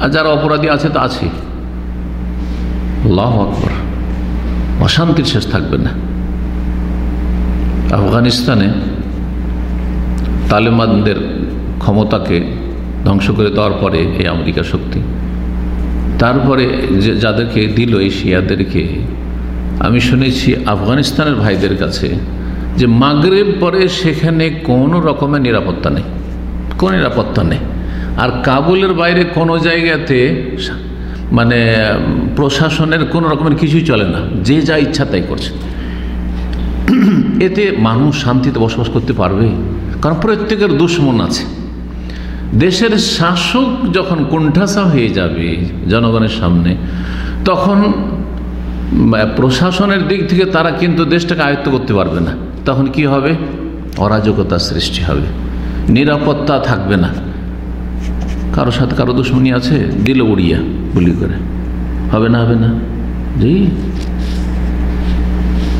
S1: আর যারা অপরাধী আছে, তা আছে। লাভ আকবর। অশান্তির শেষ থাকবে না। আফগানিস্তানে তালেবানদের ক্ষমতাকে ধ্বংস করে দেওয়ার পরে এই আমেরিকা শক্তি। তারপরে যে যাদেরকে দিল এই শিয়াদেরকে, আমি শুনেছি আফগানিস্তানের ভাইদের কাছে যে মাগরেব পরে সেখানে কোনো রকমের নিরাপত্তা নেই। কোনো নিরাপত্তা নেই। আর কাবুলের বাইরে কোনো জায়গাতে মানে প্রশাসনের কোনো রকমের কিছুই চলে না। যে যা ইচ্ছা তাই করছে। এতে মানুষ শান্তিতে বসবাস করতে পারবে? কারণ প্রত্যেকের দুশ্মন আছে। দেশের শাসক যখন কুণ্ঠাসা হয়ে যাবে জনগণের সামনে, তখন প্রশাসনের দিক থেকে তারা কিন্তু দেশটাকে আয়ত্ত করতে পারবে না। তখন কি হবে? অরাজকতার সৃষ্টি হবে। নিরাপত্তা থাকবে না। কারও সাথে কারও দুশ্মনী আছে, দিল উড়িয়া গুলি করে। হবে না হবে না। জি।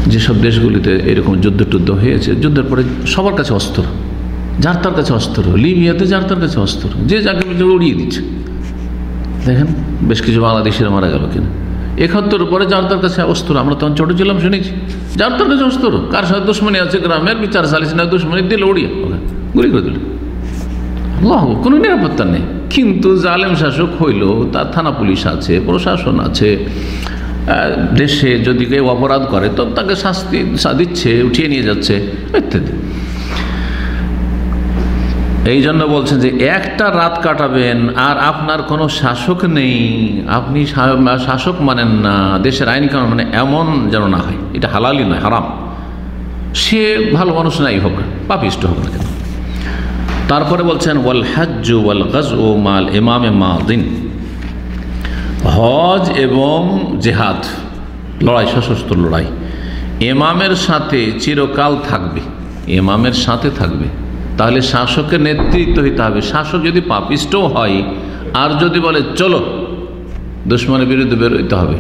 S1: যেসব দেশগুলিতে এরকম যুদ্ধ টুদ্ধ হয়েছে, যুদ্ধের পরে সবার কাছে অস্ত্র, যার তার কাছে অস্ত্র, লিবিয়াতে যার তার কাছে অস্ত্র, যে যাকে উড়িয়ে দিচ্ছে। দেখেন, বেশ কিছু বাংলাদেশের মারা গেল কিনা। একাত্তর পরে যার তার কাছে অস্ত্র, আমরা তখন ছোট ছিলাম, শুনেছি। যার তার কাছে অস্ত্র, কার সাথে দুশ্মনী আছে গ্রামের, বিচার চালিয়েছে না দুশ্মনী, দিল উড়িয়ে। গুলি করে দিল। কোনো নিরাপত্তা নেই। কিন্তু জালেম শাসক হইল তার থানা পুলিশ আছে, প্রশাসন আছে দেশে যদি কেউ অপরাধ করে তো তাকে শাস্তি দিচ্ছে, উঠিয়ে নিয়ে যাচ্ছে, ইত্যাদি। এই জন্য বলছেন যে, একটা রাত কাটাবেন, আর আপনার কোনো শাসক নেই, আপনি শাসক মানেন না, দেশের আইন কানুন মানে এমন যেন না হয়, এটা হালালি নয়, হারাম। সে ভালো মানুষ নাই হোক, পাপিষ্ট হোক না কেন। তারপরে বলছেন, ওয়াল হাজ ওয়াল গজ ও মাল এমামে দিন হজ এবং জেহাদ, লড়াই, সশস্ত্র লড়াই এমামের সাথে চিরকাল থাকবে। এমামের সাথে থাকবে। তাহলে শাসকের নেতৃত্ব হইতে হবে। শাসক যদি পাপিষ্টও হয়, আর যদি বলে, চলো, দুশ্মনের বিরুদ্ধে বেরোইতে হবে,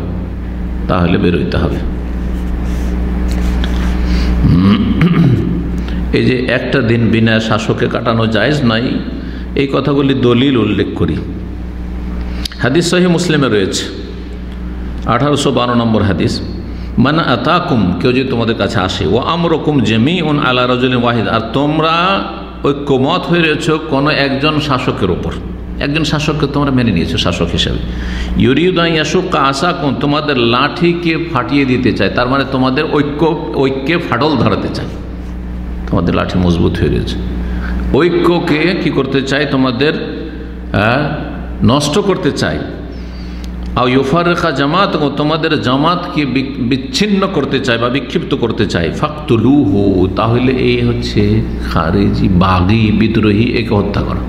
S1: তাহলে বেরোইতে হবে। এই যে একটা দিন বিনা শাসকে কাটানো যায় নাই, এই কথাগুলি দলিল উল্লেখ করি। হাদিস সহি মুসলিমে রয়েছে। আঠারোশো বারো নম্বর হাদিস মানে আতাকুম কেউ যদি তোমাদের কাছে আসে ও আমরকম জেমি উন আল্লাহ রজুল ওয়াহিদ আর তোমরা ঐক্যমত হয়ে রয়েছ কোনো একজন শাসকের ওপর একজন শাসককে তোমরা মেনে নিয়েছো, শাসক হিসেবে। ইউরিউদাইয়াসুকা আশা কোন তোমাদের লাঠিকে ফাটিয়ে দিতে চায়, তার মানে তোমাদের ঐক্য ঐক্যে ফাটল ধরাতে চায়। তোমাদের লাঠি মজবুত হয়ে রয়েছে ঐক্যকে কি করতে চাই তোমাদের নষ্ট করতে চাই আর ইউফারেখা জামাত তোমাদের জামাতকে বিচ্ছিন্ন করতে চায় বা বিক্ষিপ্ত করতে চায়। ফাকতুলু হু তাহলে এই হচ্ছে খারেজি, বাগি, বিদ্রোহী, একে হত্যা করা।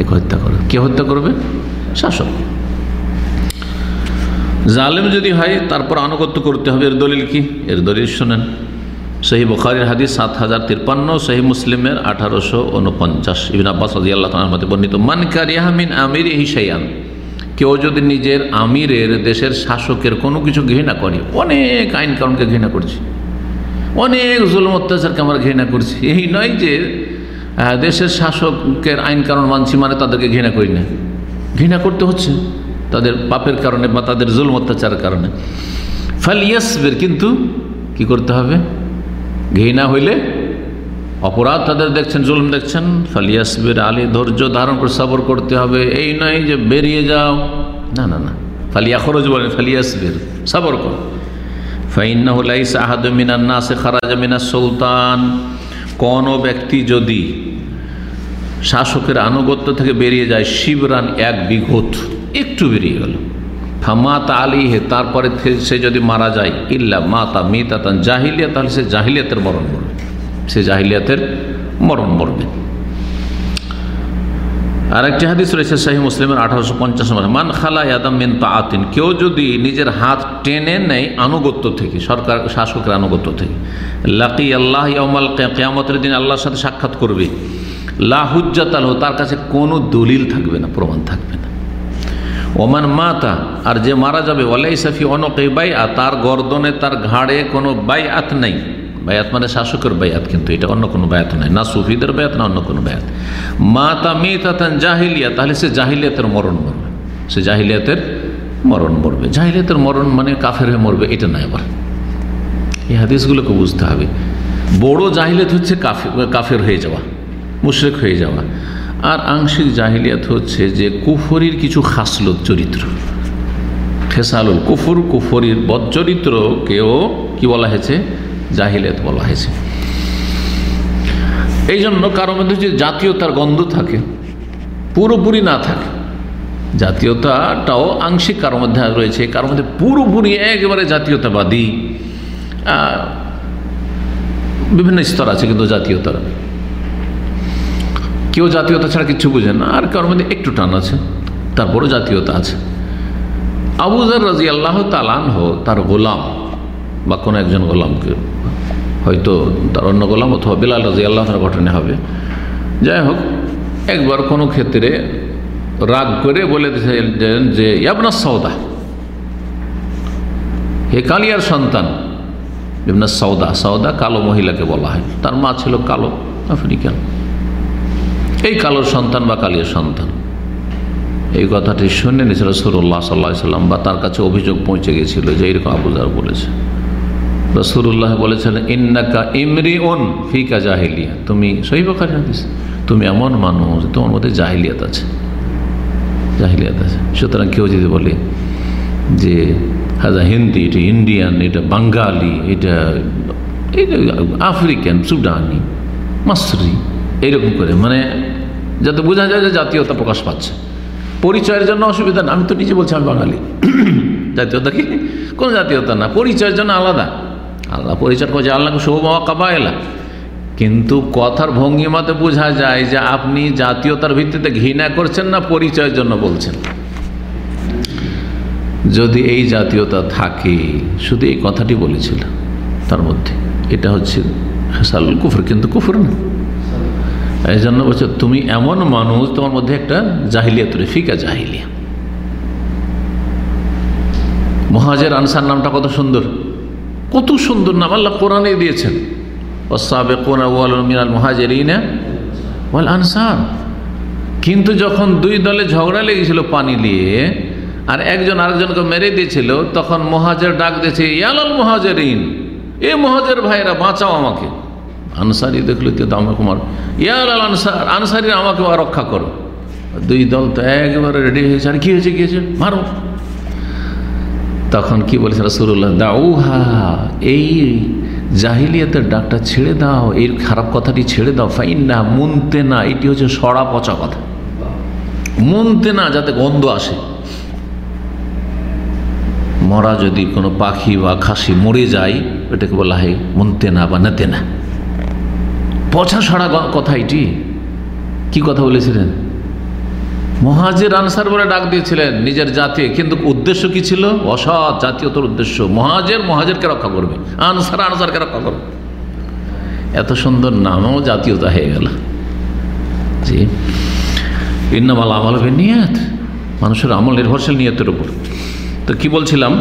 S1: একে হত্যা করা। কে হত্যা করবে? শাসক। জালেম যদি হয়, তারপর আনুগত্য করতে হবে। এর দলিল কি? এর দলিল শোনেন। সহি বখারির হাদিস সাত হাজার তিরপান্ন, সহি মুসলিমের আঠারোশো উনপঞ্চাশ। ইবিন আব্বাস আল্লাহ মতে বর্ণিত, মান কারিয়াহমিন আমির হিসাইয়ান কেউ যদি নিজের আমিরের দেশের শাসকের কোনো কিছু ঘৃণা করে, অনেক আইন কারণকে ঘৃণা করছে, অনেক জুলম অত্যাচারকে আমরা ঘৃণা করছি, এই নয় যে দেশের শাসকের আইন কারণ মানছি মানে তাদেরকে ঘৃণা করি না। ঘৃণা করতে হচ্ছে তাদের পাপের কারণে বা তাদের জুলম অত্যাচারের কারণে। ফালিয়াসবের কিন্তু কি করতে হবে? ঘৃণা হইলে অপরাধ তাদের দেখছেন, জুলম দেখছেন। ফালিয়াসবের আলী ধৈর্য ধারণ করে সবর করতে হবে। এই নয় যে বেরিয়ে যাও। না না না। ফালিয়া খরচ বলেন, ফালিয়াসবের, সবর কর। মিনান্না সে খারাজ মিনা সুলতান। কোন ব্যক্তি যদি শাসকের আনুগত্য থেকে বেরিয়ে যায়, শিবরান এক বিঘত, একটু বেরিয়ে গেল। ফামাত হে তারপরে সে যদি মারা যায়, ইল্লা মাতা মিতাতান জাহিলিয়া, তাহলে সে জাহিলিয়াতের মরণ মরবে সে জাহিলিয়াতের মরণ মরবে আর একটি হাদিস রয়েছে শাহী মুসলিমের আঠারোশো পঞ্চাশ মান খালা ইয়াদাম মিন তাআতিন কেউ যদি নিজের হাত টেনে নেয় আনুগত্য থেকে, সরকার শাসকের আনুগত্য থেকে লাকি আল্লাহ ইয়ামাল কেয়ামতের দিন আল্লাহর সাথে সাক্ষাৎ করবে লাহুজ্জাত আলহ তার কাছে কোনো দলিল থাকবে না, প্রমাণ থাকবে না। ওমান মাতা, আর যে মারা যাবে ওলাই সাফি অনকে বাই তার গর্দনে তার ঘাড়ে কোনো বাই আত নেই। বায়াত মানে শাসকের বায়াত কিন্তু এটা অন্য কোনো বায়াত নয়। না সুফিদের বায়াত না অন্য কোনো বায়াত মাতা মেতাতান জাহিলিয়া, তাহলে সে জাহিলিয়াতের মরণ মরবে। সে জাহিলিয়াতের মরণ মরবে। জাহিলিয়াতের মরণ মানে কাফের হয়ে মরবে, এটা নয় আবার। এই হাদিসগুলোকে বুঝতে হবে। বড় জাহিলিয়াত হচ্ছে কাফের হয়ে যাওয়া, মুশরেক হয়ে যাওয়া। আর আংশিক জাহিলিয়াত হচ্ছে যে কুফরির কিছু খাসলত চরিত্র। খেসালুল কুফুর, কুফরির বদচরিত্রকেও কি বলা হয়েছে? জাহিলিয়াত বলা হয়েছে। এই জন্য কারও মধ্যে যে জাতীয়তার গন্ধ থাকে, পুরোপুরি না থাকে, জাতীয়তাটাও আংশিক কারোর মধ্যে রয়েছে কারোর মধ্যে পুরোপুরি একেবারে জাতীয়তাবাদী বিভিন্ন স্তর আছে কিন্তু জাতীয়তার। কেউ জাতীয়তা ছাড়া কিছু বুঝে না, আর কারোর মধ্যে একটু টান আছে তারপরও জাতীয়তা আছে। আবুজার রাজি আল্লাহ তালান হো তার গোলাম, বা কোনো একজন গোলামকে, হয়তো তার অন্য গোলাম অথবা বিলাল রাজি আল্লাহ তার ঘটনা হবে। যাই হোক, একবার কোনো ক্ষেত্রে রাগ করে বলে দিয়েছেন যে ইয়াবনা সৌদা হে কালিয়ার সন্তান, ইবনা সৌদা সৌদা কালো মহিলাকে বলা হয়, তার মা ছিল কালো আফ্রিকান। এই কালোর সন্তান বা কালিয়ার সন্তান? এই কথাটি শুনে নিয়েছিল সুরুল্লাহ সাল্লাহ সাল্লাম বা তার কাছে অভিযোগ পৌঁছে গেছিল যে এইরকম আবুজার বলেছে। রসুল্লাহ বলেছেন, ইন্নাকা ইমরি ওন ফিকা জাহিলিয়া। তুমি সহিবাখার হাদিস? তুমি এমন মানুষ, তোমার মধ্যে জাহিলিয়াত আছে। জাহিলিয়াত আছে। সুতরাং কেউ যদি বলে যে, হাজা হিন্দি, এটা ইন্ডিয়ান, এটা বাঙ্গালি এটা এটা আফ্রিকান, সুডানি, মাসরি এইরকম করে মানে যাতে বোঝা যায় যে জাতীয়তা প্রকাশ পাচ্ছে। পরিচয়ের জন্য অসুবিধা না, আমি তো নিজে বলছি আমি বাঙালি। জাতীয়তা কি? কোনো জাতীয়তা না, পরিচয়ের জন্য আলাদা। আল্লাহ পরিচয় করছে, আল্লাহকে সৌমা কাবা এলা কিন্তু কথার ভঙ্গিমাতে বোঝা যায় যে আপনি জাতীয়তার ভিত্তিতে ঘৃণা করছেন না, পরিচয়ের জন্য বলছেন। যদি এই জাতীয়তা থাকে, শুধু এই কথাটি বলেছিল তার মধ্যে, এটা হচ্ছে হেসাল কুফর, কিন্তু কুফর না। এই জন্য বলছে, তুমি এমন মানুষ, তোমার মধ্যে একটা জাহিলিয়া তুলে ফিকা জাহিলিয়া। মহাজের আনসার নামটা কত সুন্দর। কত সুন্দর নাম, আল্লাহ কোরআনে দিয়েছেন। আনসার। কিন্তু যখন দুই দলে ঝগড়া লেগেছিল পানি নিয়ে, আর একজন আরেকজনকে মেরে দিয়েছিল, তখন মহাজের ডাক দিয়েছে, ইয়ালাল মহাজেরিন, এ মহাজের ভাইরা বাঁচাও আমাকে। আনসারি দেখল তো আমাকে মার ইয়ালাল আনসার আনসারি আমাকে রক্ষা করো। দুই দল তো একবারে রেডি হয়েছে আর কি হয়েছে কি হয়েছে? মারো। তখন কি বলেছে রসুল্লাহ দাউহা, এই জাহিলিয়াতের ডাকটা ছেড়ে দাও, এই খারাপ কথাটি ছেড়ে দাও। ফাইন না মুনতে না এটি হচ্ছে সরা পচা কথা। মুনতে না যাতে গন্ধ আসে। মরা যদি কোনো পাখি বা খাসি মরে যায়, এটাকে বলা হয় মুনতে না বা নেতে না পচা সরা কথা এটি? কি কথা বলেছিলেন? মহাজের আনসার বলে ডাক দিয়েছিলেন নিজের জাতি, কিন্তু উদ্দেশ্য কি ছিল? অসৎ জাতীয়তার উদ্দেশ্য। মহাজের, মহাজেরকে রক্ষা করবে। আনসার, আনসারকে রক্ষা করবে। এত সুন্দর নামও জাতীয়তা হয়ে গেল। জি। ইন্নামাল আমল হবে নিয়ত। মানুষের আমল নির্ভরশীল নিয়তের উপর। তো কি বলছিলাম?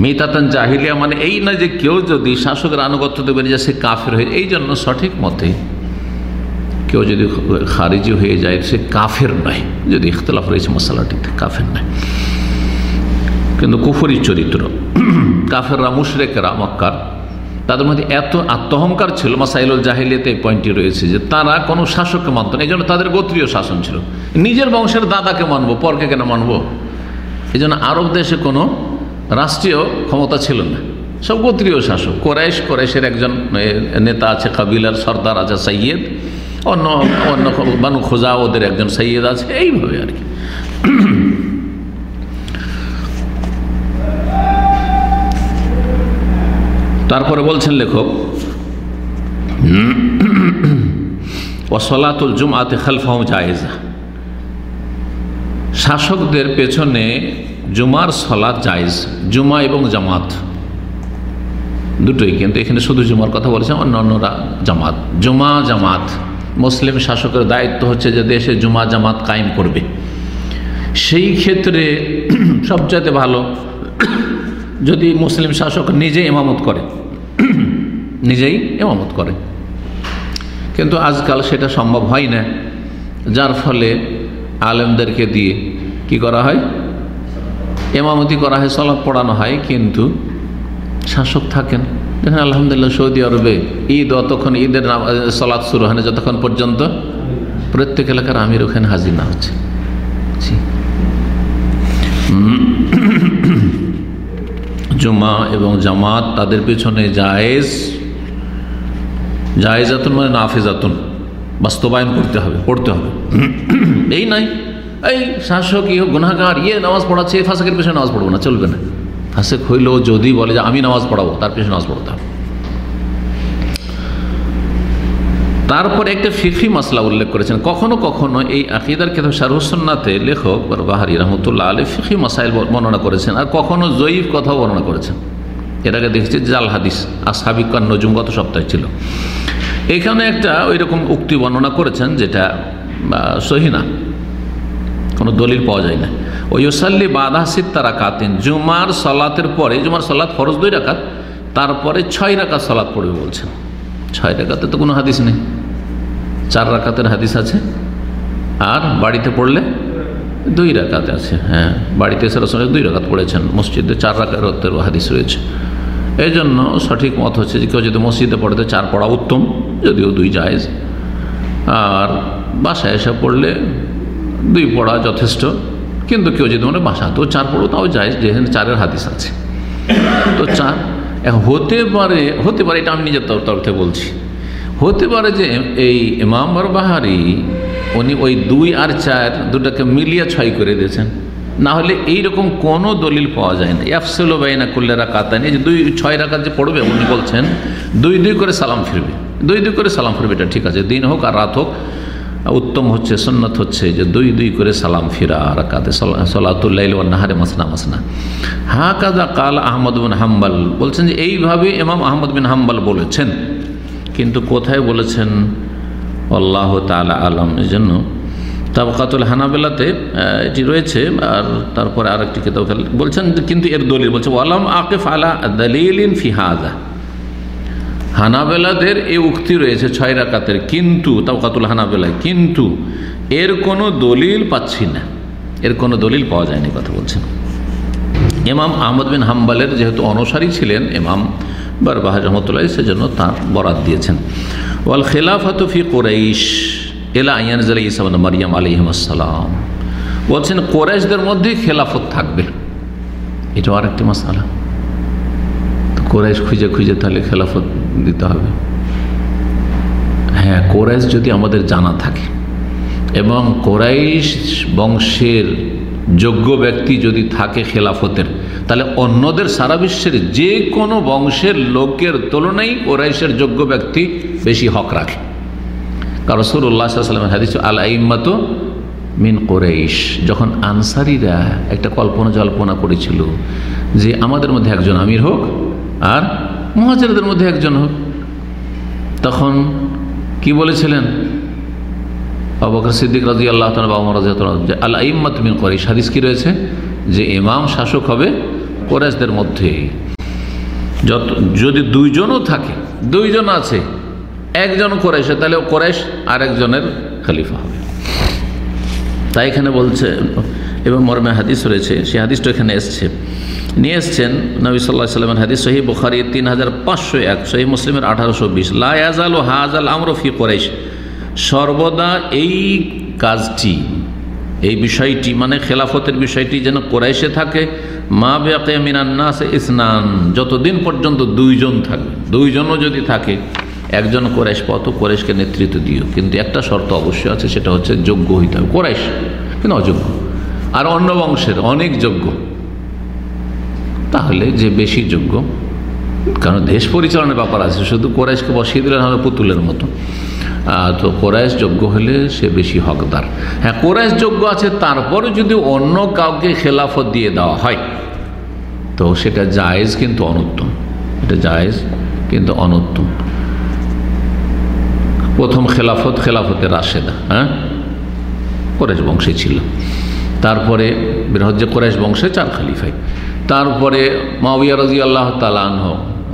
S1: মেতাতান জাহিলিয়া মানে এই না যে কেউ যদি শাসকের আনুগত্য দেবেন যে সে কাফের হয়ে এই জন্য সঠিক মতে কেউ যদি খারিজি হয়ে যায়, সে কাফের নয়। যদি ইখতলাফ রয়েছে মশালাটিতে কাফের নয়। কিন্তু কুফরি চরিত্র। কাফেররা মুশরেকেরা, মক্কার। তাদের মধ্যে এত আত্মহংকার ছিল, মাসাইলুল জাহিলিয়াতে এই পয়েন্টটি রয়েছে যে তারা কোনো শাসককে মানত না। এই জন্য তাদের গোত্রীয় শাসন ছিল। নিজের বংশের দাদাকে মানবো, পরকে কেন মানবো? এই জন্য আরব দেশে কোনো রাষ্ট্রীয় ক্ষমতা ছিল না। সব গোত্রীয় শাসক, কোরাইশ, কোরাইশের একজন নেতা আছে, কাবিলার সর্দার আছে, সৈয়দ। অন্য অন্য বানু খোঁজা ওদের একজন সৈয়দ আছে, এইভাবে আর কি। তারপরে বলছেন লেখক ওসলাতুল জুমাতে খালফাহ জায়েজা। শাসকদের পেছনে জুমার সলাৎ জায়েজ, জুমা এবং জামাত। দুটোই কিন্তু এখানে শুধু জুমার কথা বলেছে, অন্য অন্যরা জামাত। জুমা, জামাত। মুসলিম শাসকের দায়িত্ব হচ্ছে যে দেশে জুমা, জামাত কায়েম করবে। সেই ক্ষেত্রে সবচাইতে ভালো, যদি মুসলিম শাসক নিজে ইমামত করে, নিজেই ইমামত করে। কিন্তু আজকাল সেটা সম্ভব হয় না, যার ফলে আলেমদেরকে দিয়ে কি করা হয়? এমামতি করা হয়, সলাপ পড়ানো হয়, কিন্তু শাসক থাকেন। দেখেন, আলহামদুলিল্লাহ, সৌদি আরবে ঈদ অতক্ষণ, ঈদের সলাৎ শুরু হয় না, যতক্ষণ পর্যন্ত প্রত্যেক এলাকার আমির ওখানে হাজির না হচ্ছে। জুমা এবং জামাত তাদের পেছনে জায়েজ, জায়েজাতুন মানে নাফেজাতুন। বাস্তবায়ন করতে হবে, পড়তে হবে। এই নাই। এই শাসক ইয়ে গুনাগার ইয়ে নামাজ পড়াচ্ছে ফাঁসেকের পেছনে নামাজ পড়ব না, চলবে না। ফাঁসেক হইলেও যদি বলে যে আমি নামাজ পড়াবো, তার পেছনে নামাজ পড়তে হবে। তারপরে একটা ফিফি মশলা উল্লেখ করেছেন। কখনো কখনো এই আকিদার কেতাব শারুসন্নাতে লেখক বাহারি রহমতুল্লাহ আলী ফিফি মাসাইল বর্ণনা করেছেন আর কখনো জয়ীফ কথাও বর্ণনা করেছেন। এটাকে দেখেছি জাল হাদিস আসাবিকার নজুম গত সপ্তাহে ছিল। এখানে একটা ওই রকম উক্তি বর্ণনা করেছেন যেটা সহিনা কোনো দলিল পাওয়া যায় না। ওই ওসাল্লি বাধা সিত্তারা কাতেন জুমার সলাতের পরে, জুমার সলাৎ ফরজ দুই রাকাত, তারপরে ছয় রাকাত সলাৎ পড়বে বলছেন। ছয় রাকাতে তো কোনো হাদিস নেই। চার রাকাতের হাদিস আছে। আর বাড়িতে পড়লে দুই রাকাতে আছে। হ্যাঁ বাড়িতে এসে সরাসরি দুই রাকাত পড়েছেন। মসজিদে চার রাকাতের হাদিস রয়েছে। এই জন্য সঠিক মত হচ্ছে যে কেউ যদি মসজিদে পড়ে চার পড়া উত্তম, যদিও দুই জায়েজ। আর বাসায় এসে পড়লে দুই পড়া যথেষ্ট, কিন্তু কেউ যদি মনে বাসা তো চার পড়ো, তাও যায় যেখানে চারের হাদিস আছে। তো চার এখন হতে পারে হতে পারে, এটা আমি নিজের তরফ থেকে বলছি। হতে পারে যে এই ইমাম বাহারি উনি ওই দুই আর চার দুটাকে মিলিয়ে ছয় করে দিয়েছেন। না হলে এইরকম কোনো দলিল পাওয়া যায় না। ইয়াফসেল বাইনা কুল্লেরা কাতানি যে দুই, ছয় রাখার যে পড়বে, উনি বলছেন, দুই দুই করে সালাম ফিরবে। দুই দুই করে সালাম ফিরবে, এটা ঠিক আছে, দিন হোক আর রাত হোক। উত্তম হচ্ছে সন্ন্যত হচ্ছে যে দুই দুই করে সালাম ফিরা রাকাতে সলাতুল্লাইল নাহারে মাসনা মাসনা। হা কাদা কাল আহমদ বিন হাম্বাল, বলছেন যে এইভাবে ইমাম আহমদ বিন হাম্বাল বলেছেন, কিন্তু কোথায় বলেছেন? আল্লাহ তালা আলম এই জন্য তাবকাতুল হানাবেলাতে এটি রয়েছে, আর তারপরে আরেকটি কেতাব বলছেন, কিন্তু এর দলিল বলছে, ওয়ালাম আকিফ আলা দলিলিন ফিহাজা হানাবেলাদের এই উক্তি রয়েছে ছয় রাকাতের। কিন্তু তাবকাতুল হানাবেলায়, কিন্তু এর কোনো দলিল পাচ্ছি না। এর কোনো দলিল পাওয়া যায়নি, কথা বলছেন। ইমাম আহমদ বিন হাম্বালের যেহেতু অনুসারী ছিলেন, ইমাম বারবাহ রহমতুল্লাহ সেজন্য তার বরাত দিয়েছেন। ওয়াল খেলাফত ফি কোরাইশ এলা আইয়ানজাল ইসাম মারিয়াম আলিহাসালাম বলছেন, কোরাইশদের মধ্যে খেলাফত থাকবে। এটাও আরেকটি মশালা কোরাইশ খুঁজে খুঁজে তাহলে খেলাফত দিতে হবে। হ্যাঁ কোরাইশ যদি আমাদের জানা থাকে এবং কোরাইশ বংশের যোগ্য ব্যক্তি যদি থাকে খেলাফতের, তাহলে অন্যদের সারা বিশ্বের যে কোনো বংশের লোকের তুলনায় কোরাইশের যোগ্য ব্যক্তি বেশি হক রাখে। কারণ সুরুল্লাহ সাল্লামের হাদিস আল আইম্মাতো মিন কোরাইশ। যখন আনসারিরা একটা কল্পনা জল্পনা করেছিল যে আমাদের মধ্যে একজন আমির হোক আর মহাজারদের মধ্যে একজন হোক। তখন কি বলেছিলেন? আবকর সিদ্দিক রাজি আল্লাহ বাবা রাজি আল্লাহ ইম্মত মিন কোরাইশ। হাদিস কি রয়েছে? যে ইমাম শাসক হবে কোরাইশদের মধ্যে। যত, যদি দুইজনও থাকে, দুইজন আছে, একজন কোরাইশে, তাহলে কোরাইশ আর একজনের খালিফা হবে। তাই এখানে বলছে, এবং মর্মে হাদিস রয়েছে, সেই হাদিসটা এখানে এসছে। নিয়ে এসছেন নবী সাল্লাহ সাল্লামের হাদিস সহি বুখারি তিন হাজার পাঁচশো এক সহি মুসলিমের আঠারোশো বিশ। লায়াজাল ও হাজাল আমরফি কোরাইশ। সর্বদা এই কাজটি, এই বিষয়টি মানে খেলাফতের বিষয়টি যেন কোরাইশে থাকে। মা বেকে মিনান্নাস ইসনান, যতদিন পর্যন্ত দুইজন থাকে, দুইজনও যদি থাকে একজন কোরাইশ পথ কোরাইশকে নেতৃত্ব দিও। কিন্তু একটা শর্ত অবশ্যই আছে, সেটা হচ্ছে যোগ্য হইতে হবে। কোরাইশ, কিন্তু অযোগ্য। আর অন্য বংশের অনেক যোগ্য। তাহলে যে বেশি যোগ্য, কারণ দেশ পরিচালনার ব্যাপার আছে, শুধু কোরাইশকে বসিয়ে দিলে হবে পুতুলের মতো। তো কোরাইশ যোগ্য হলে সে বেশি হকদার। হ্যাঁ কোরাইশ যোগ্য আছে তারপরে যদি অন্য কাউকে খেলাফত দিয়ে দেওয়া হয়, তো সেটা জায়েজ কিন্তু অনুত্তম। এটা জায়েজ কিন্তু অনুত্তম। প্রথম খেলাফত খেলাফতের রাশেদা হ্যাঁ? কোরাইশ বংশে ছিল। তারপরে বৃহৎ যে কোরাইশ বংশে চার খালিফাই। তারপরে মাউিয়া রাজি আল্লাহ তালান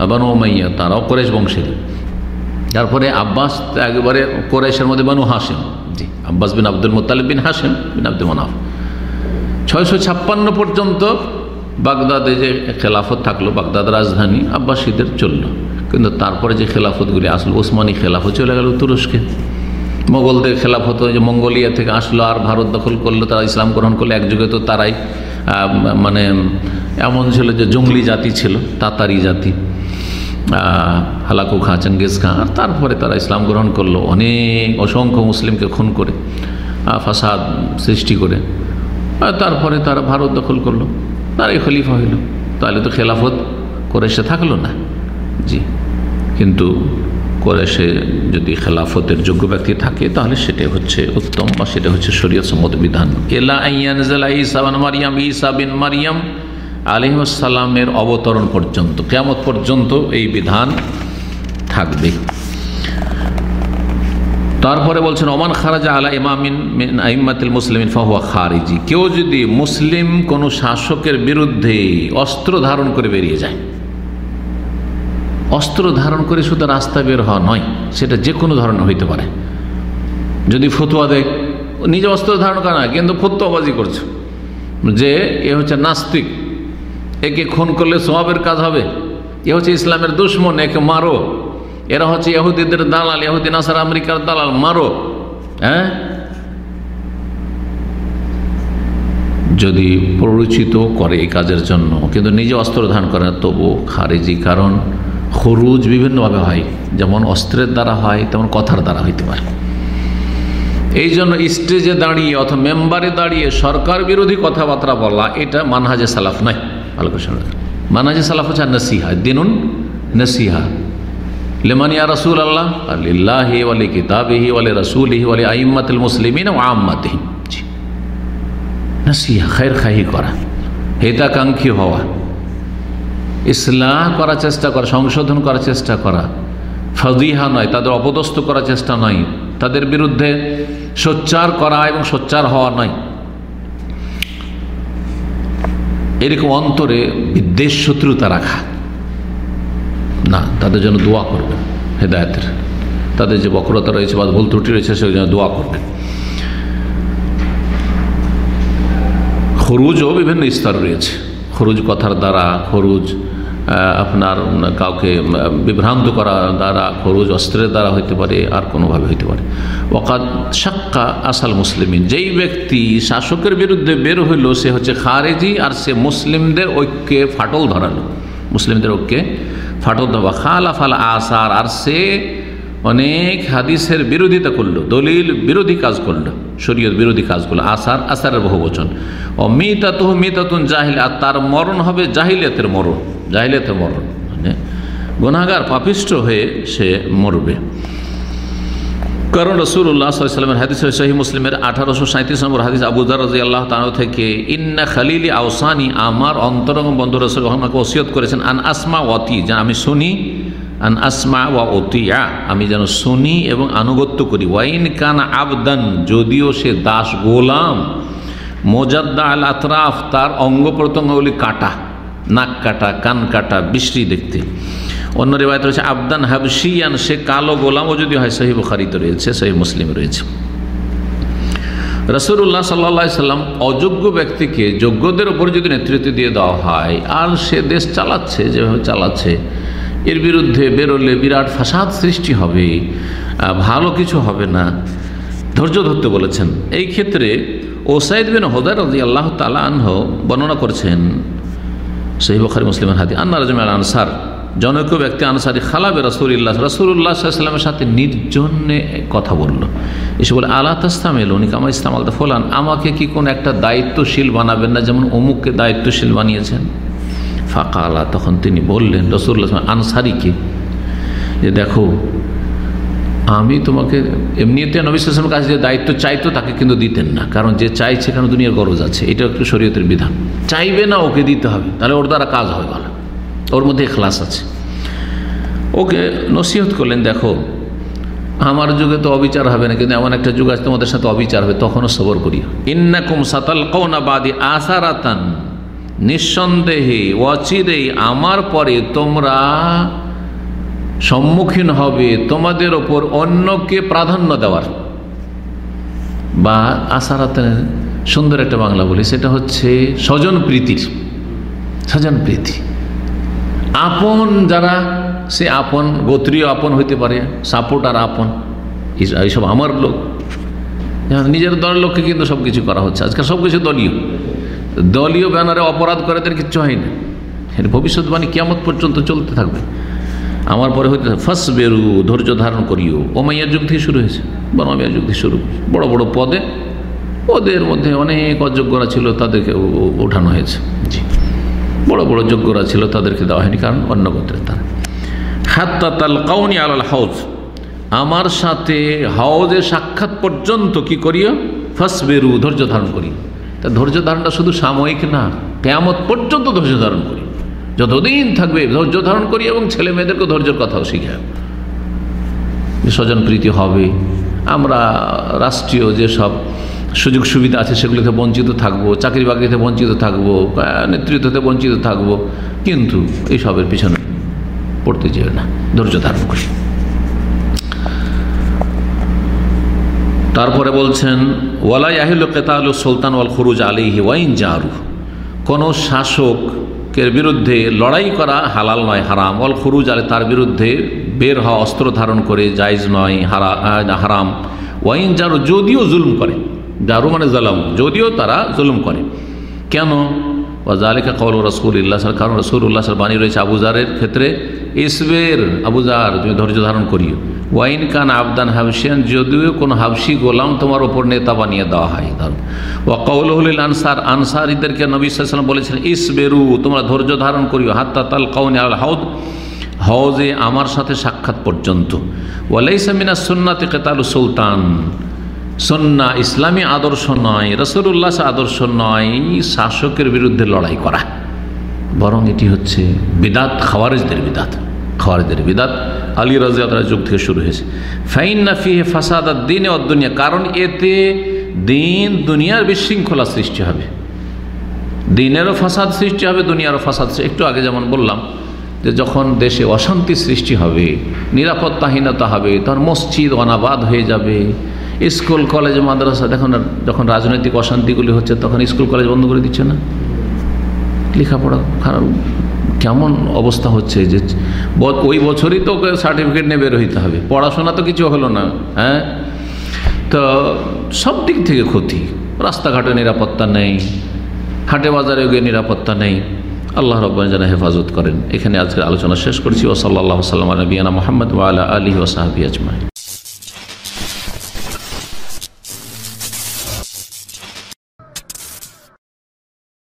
S1: বানু মাইয়া তারাও কোরেশ বংশের। তারপরে আব্বাস একবারে কোরেশের মধ্যে বানু হাসেম জি, আব্বাস বিন আব্দুল মোতালিব বিন হাসেম বিন আব্দুল মনাফ। ছয়শো ছাপ্পান্ন পর্যন্ত বাগদাদে যে খেলাফত থাকল, বাগদাদ রাজধানী আব্বাসীদের চলল। কিন্তু তারপরে যে খেলাফতগুলি আসলো, ওসমানী খেলাফত চলে গেল তুরস্কে। মোগলদের খেলাফত যে মঙ্গোলিয়া থেকে আসলো, আর ভারত দখল করল, তারা ইসলাম গ্রহণ করল। এক যুগে তো তারাই মানে এমন ছিল যে জঙ্গলি জাতি ছিল, তাতারি জাতি হালাকু খাঁ চেঙ্গিস খাঁ, আর তারপরে তারা ইসলাম গ্রহণ করল। অনেক অসংখ্য মুসলিমকে খুন করে ফাসাদ সৃষ্টি করে তারপরে তারা ভারত দখল করল। তারাই খলিফা হইল। তাহলে তো খেলাফত করে সে থাকল না। জি। কিন্তু করে সে যদি খেলাফতের যোগ্য ব্যক্তি থাকে, তাহলে সেটা হচ্ছে উত্তম বা সেটা হচ্ছে শরীয় সম্মত বিধান। ইসাবান মারিয়াম ইসা বিন মারিয়াম আলিমসাল্লামের অবতরণ পর্যন্ত কেমত পর্যন্ত এই বিধান থাকবে। তারপরে বলছেন, ওমান খারাজা আলা ইমামিন আইমাতিল মুসলিমিন ফাহুয়া খারিজি। কেউ যদি মুসলিম কোনো শাসকের বিরুদ্ধে অস্ত্র ধারণ করে বেরিয়ে যায় অস্ত্র ধারণ করে শুধু রাস্তা বের হওয়া নয়, সেটা যে কোনো ধরনের হইতে পারে। যদি ফতুয়া দেয়, নিজে অস্ত্র ধারণ করে না, কিন্তু ফতুয়াবাজি করছে। যে এ হচ্ছে নাস্তিক, একে খুন করলে সবাবের কাজ হবে। এ হচ্ছে ইসলামের দুশ্মন, একে মারো। এরা হচ্ছে ইহুদিদের দালাল, ইহুদি নাসার আমেরিকার দালাল, মারো। হ্যাঁ? যদি প্ররোচিত করে এই কাজের জন্য, কিন্তু নিজে অস্ত্র ধারণ করে না তবু খারেজি কারণ। খরুজ বিভিন্নভাবে হয়। যেমন অস্ত্রের দ্বারা হয়, তেমন কথার দ্বারা হইতে পারে। এই জন্য স্টেজে দাঁড়িয়ে অথবা মেম্বারে দাঁড়িয়ে সরকার বিরোধী কথাবার্তা বলা, এটা মানহাজে সালাফ নয়। আলোচনা মানহাজে সালাফ হচ্ছে নসিহা, দিনুন নসিহা। লেমানিয়া রসুল আল্লাহ আল্লাহি ওয়ালি কিতাবিহি ওয়ালি রসুলহি ওয়ালি আইম্মাতুল মুসলিমিন ও আম্মাতিহি নসিহা খৈর খাহি করা। হেতাকাঙ্ক্ষী হওয়া। ইসলাহ করার চেষ্টা করা, সংশোধন করার চেষ্টা করা। ফদিহা নয়, তাদের অপদস্থ করার চেষ্টা নয়। তাদের বিরুদ্ধে সোচ্চার করা এবং সোচ্চার হওয়া নয়। এরকম অন্তরে বিদ্বেষ শত্রুতা রাখা। না, তাদের জন্য দোয়া করবেন, হেদায়তের। তাদের যে বক্রতা রয়েছে বা ভুল ত্রুটি রয়েছে সেই জন্য দোয়া করবেন। খরুজও বিভিন্ন স্তর রয়েছে। খরুজ কথার দ্বারা, খরুজ আপনার কাউকে বিভ্রান্ত করা দ্বারা, খরুজ অস্ত্রের দ্বারা হইতে পারে, আর কোনোভাবে হইতে পারে। ওকাদ সাক্কা আসাল মুসলিমিন। যেই ব্যক্তি শাসকের বিরুদ্ধে বের হইল, সে হচ্ছে খারেজি, আর সে মুসলিমদের ঐক্যে ফাটল ধরালো। মুসলিমদের ঐক্যে ফাটল ধরা খালা ফালা আসার, আর সে অনেক হাদিসের বিরোধিতা করল, দলিল বিরোধী কাজ করল, শরীয়ত বিরোধী কাজ করল, আসার, আসারের বহু বচন। ও মিতাতুহ মিতাতুন জাহিল আর তার মরণ হবে জাহিলিয়াতের মরণ জাহিলিয়াতের মরণ মানে গুনাগার পাপিষ্ট হয়ে সে মরবে। কারণ রসুল্লাহ সাল্লামের হাদিস সহি মুসলিমের আঠারোশো সাঁত্রিশ নম্বর হাদিস আবুদার রাজি আল্লাহ তানো থেকে, ইন্না খালিলি আওসানি, আমার অন্তরঙ্গ বন্ধু রসুল আমাকে ওসিয়ত করেছেন, আন আসমা ওয়াতি যা আমি শুনি আন আসমা ওয়া ওতিয়া আমি যেন শুনি এবং আনুগত্য করি। ওয়াইন কান আবদান, যদিও সে দাস গোলাম, মোজাদ্দা আল আতরাফ, তার অঙ্গ প্রত্যঙ্গগুলি কাটা, নাক কাটা, কান কাটা, বিশ্রী দেখতে। অন্য রেবায়ত রয়েছে, আবদান হাবশিয়ান, সে কালো গোলামও যদি হয় সহি বুখারিতে রয়েছে সহি মুসলিম রয়েছে। রসুল্লাহ সাল্লা সাল্লাম অযোগ্য ব্যক্তিকে যোগ্যদের ওপর যদি নেতৃত্ব দিয়ে দেওয়া হয়, আর সে দেশ চালাচ্ছে, যেভাবে চালাচ্ছে এর বিরুদ্ধে বেরোলে বিরাট ফাসাদ সৃষ্টি হবে ভালো কিছু হবে না। ধৈর্য ধরতে বলেছেন। এই ক্ষেত্রে ওসাইদ বিন হদার রাজি আল্লাহ তালা আনহ বর্ণনা করছেন সেই বখারি মুসলিমের হাতি আন্না রাজম আনসার জনক ব্যক্তি আনসারি খালাবে রসুল্লাহ রসুল্লাহ সাল্লামের সাথে নির্জনে কথা বলল। এসে বলে আল্লাহ তাস্তামেল উনি কামা ইসলাম আলতা ফোলান। আমাকে কি কোন একটা দায়িত্বশীল বানাবেন না? যেমন অমুককে দায়িত্বশীল বানিয়েছেন। ফাঁকা আলা তখন তিনি বললেন রসুল্লাহ আনসারিকে যে দেখো, আমি তোমাকে এমনিতে নবিসের কাছে যে দায়িত্ব চাইতো, তাকে কিন্তু দিতেন না। কারণ যে চাইছে কেন দুনিয়ার গরজ আছে? এটা একটু শরীয়তের বিধান। চাইবে না, ওকে দিতে হবে। তাহলে ওর দ্বারা কাজ হবে ভালো। ওর মধ্যে ক্লাস আছে। ওকে নসিহত করলেন, দেখো, আমার যুগে তো অবিচার হবে না, কিন্তু এমন একটা যুগ আছে তোমাদের সাথে অবিচার হবে, তখনও সবর করিও। ইন্নাকুম সাতাল কৌনা বাদি আসারাতান। নিঃসন্দেহে অচিরেই আমার পরে তোমরা সম্মুখীন হবে তোমাদের ওপর অন্যকে প্রাধান্য দেওয়ার। বা আশারাতের সুন্দর একটা বাংলা বলি, সেটা হচ্ছে স্বজন প্রীতির। স্বজন প্রীতি। আপন যারা, সে আপন, গোত্রীয় আপন হইতে পারে সাপোর্ট আর আপন এইসব আমার লোক। নিজের দলের লোককে কিন্তু সব কিছু করা হচ্ছে। আজকাল সব কিছু দলীয়। দলীয় ব্যানারে অপরাধ করে তাদের কিচ্ছু হয় না। এর ভবিষ্যৎবাণী কেমন পর্যন্ত চলতে থাকবে। আমার পরে হইতে ফার্স্ট বেরু ধৈর্য ধারণ করিও। ওমাইয়ার যুগ থেকে শুরু হয়েছে বনমাইয়ার যুগ থেকে শুরু বড় বড় পদে ওদের মধ্যে অনেক অযোগ্যরা ছিল, তাদেরকে ওঠানো হয়েছে। জি। বড় বড় যোগ্যরা ছিল, তাদেরকে দেওয়া হয়নি, কারণ অন্য গোত্রের তারা। হাত্তা তাল কাউনি আলাল হাউজ। আমার সাথে হাওজে সাক্ষাৎ পর্যন্ত কি করিও? ফার্স্ট ফাসবেরু, ধৈর্য ধারণ করি তা ধৈর্য ধারণটা শুধু সাময়িক না, কেয়ামত পর্যন্ত ধৈর্য ধারণ করি। যতদিন থাকবে ধৈর্য ধারণ করি এবং ছেলে মেয়েদেরকে ধৈর্যের কথাও শিখাই। স্বজন প্রীতি হবে, আমরা রাষ্ট্রীয় যেসব সুযোগ সুবিধা আছে সেগুলিতে বঞ্চিত থাকব, চাকরি বাকরিতে বঞ্চিত থাকব নেতৃত্বতে বঞ্চিত থাকব, কিন্তু এইসবের পিছনে পড়তে যেও না, ধৈর্য ধারণ করি। তারপরে বলছেন ওয়ালাই আহিল কেতাল সুলতান ওয়াল খুরুজ আলিহি ওয়াইন জারু। কোনো শাসকের বিরুদ্ধে লড়াই করা হালাল নয়, হারাম। ওয়াল খুরুজ আলী তার বিরুদ্ধে বের হওয়া অস্ত্র ধারণ করে জায়জ নয়, হারা হারাম। ওয়াইন জারু, যদিও জুলুম করে। জারু মানে জালাম, যদিও তারা জুলুম করে। কেন? ওয়াজালিকা কৌল রসুল ইল্লাহ কারণ রসুল উল্লাহ বাণী রয়েছে আবুজারের ক্ষেত্রে। ইসবের আবুজার তুমি ধৈর্য ধারণ করিও। ওয়াইন কান আবদান হাবসিয়ান যদিও কোনো হাবসি গোলাম তোমার ওপর নেতা বানিয়ে দেওয়া হয়। ধরো ও কৌলহুল আনসার, আনসারিদেরকে নবী সাল্লাম বলেছেন, ইসবেরু, তোমরা ধৈর্য ধারণ করিও। হাত্তা তাল কৌনে আল হাউদ হজে আমার সাথে সাক্ষাৎ পর্যন্ত। ওয়ালাইসামিনা সুন্নাতে কেতালু সুলতান। সন্না ইসলামী আদর্শ নয় রসুল্লাহ আদর্শ নয়, শাসকের বিরুদ্ধে লড়াই করা। বরং এটি হচ্ছে বিদাত, খাওয়ারেজদের বিদাত। খাওয়ারেজদের বিদাত, আলী রাজিয়াত যুগ থেকে শুরু হয়েছে। ফাইন নাফি ফাসাদ দিনে অদুনিয়া কারণ এতে দিন দুনিয়ার বিশৃঙ্খলা সৃষ্টি হবে। দিনেরও ফাসাদ সৃষ্টি হবে, দুনিয়ারও ফাসাদ একটু আগে যেমন বললাম যে যখন দেশে অশান্তি সৃষ্টি হবে, নিরাপত্তাহীনতা হবে তখন মসজিদ অনাবাদ হয়ে যাবে স্কুল, কলেজ, মাদ্রাসা দেখুন যখন রাজনৈতিক অশান্তিগুলি হচ্ছে, তখন স্কুল, কলেজ বন্ধ করে দিচ্ছে না? লেখাপড়া খারাপ, কেমন অবস্থা হচ্ছে যে ওই বছরই তো সার্টিফিকেট নিয়ে বের হইতে হবে। পড়াশোনা তো কিছু হলো না হ্যাঁ? তো সব দিক থেকে ক্ষতি। রাস্তাঘাটে নিরাপত্তা নেই, হাটে বাজারে গিয়ে নিরাপত্তা নেই। আল্লাহ রব্বান যেন হেফাজত করেন। এখানে আজকে আলোচনা শেষ করছি। ও সাল্লাহ সাল্লাম নবীনা মোহাম্মদ ওয়ালা আলী ওসাহাবি আজমাই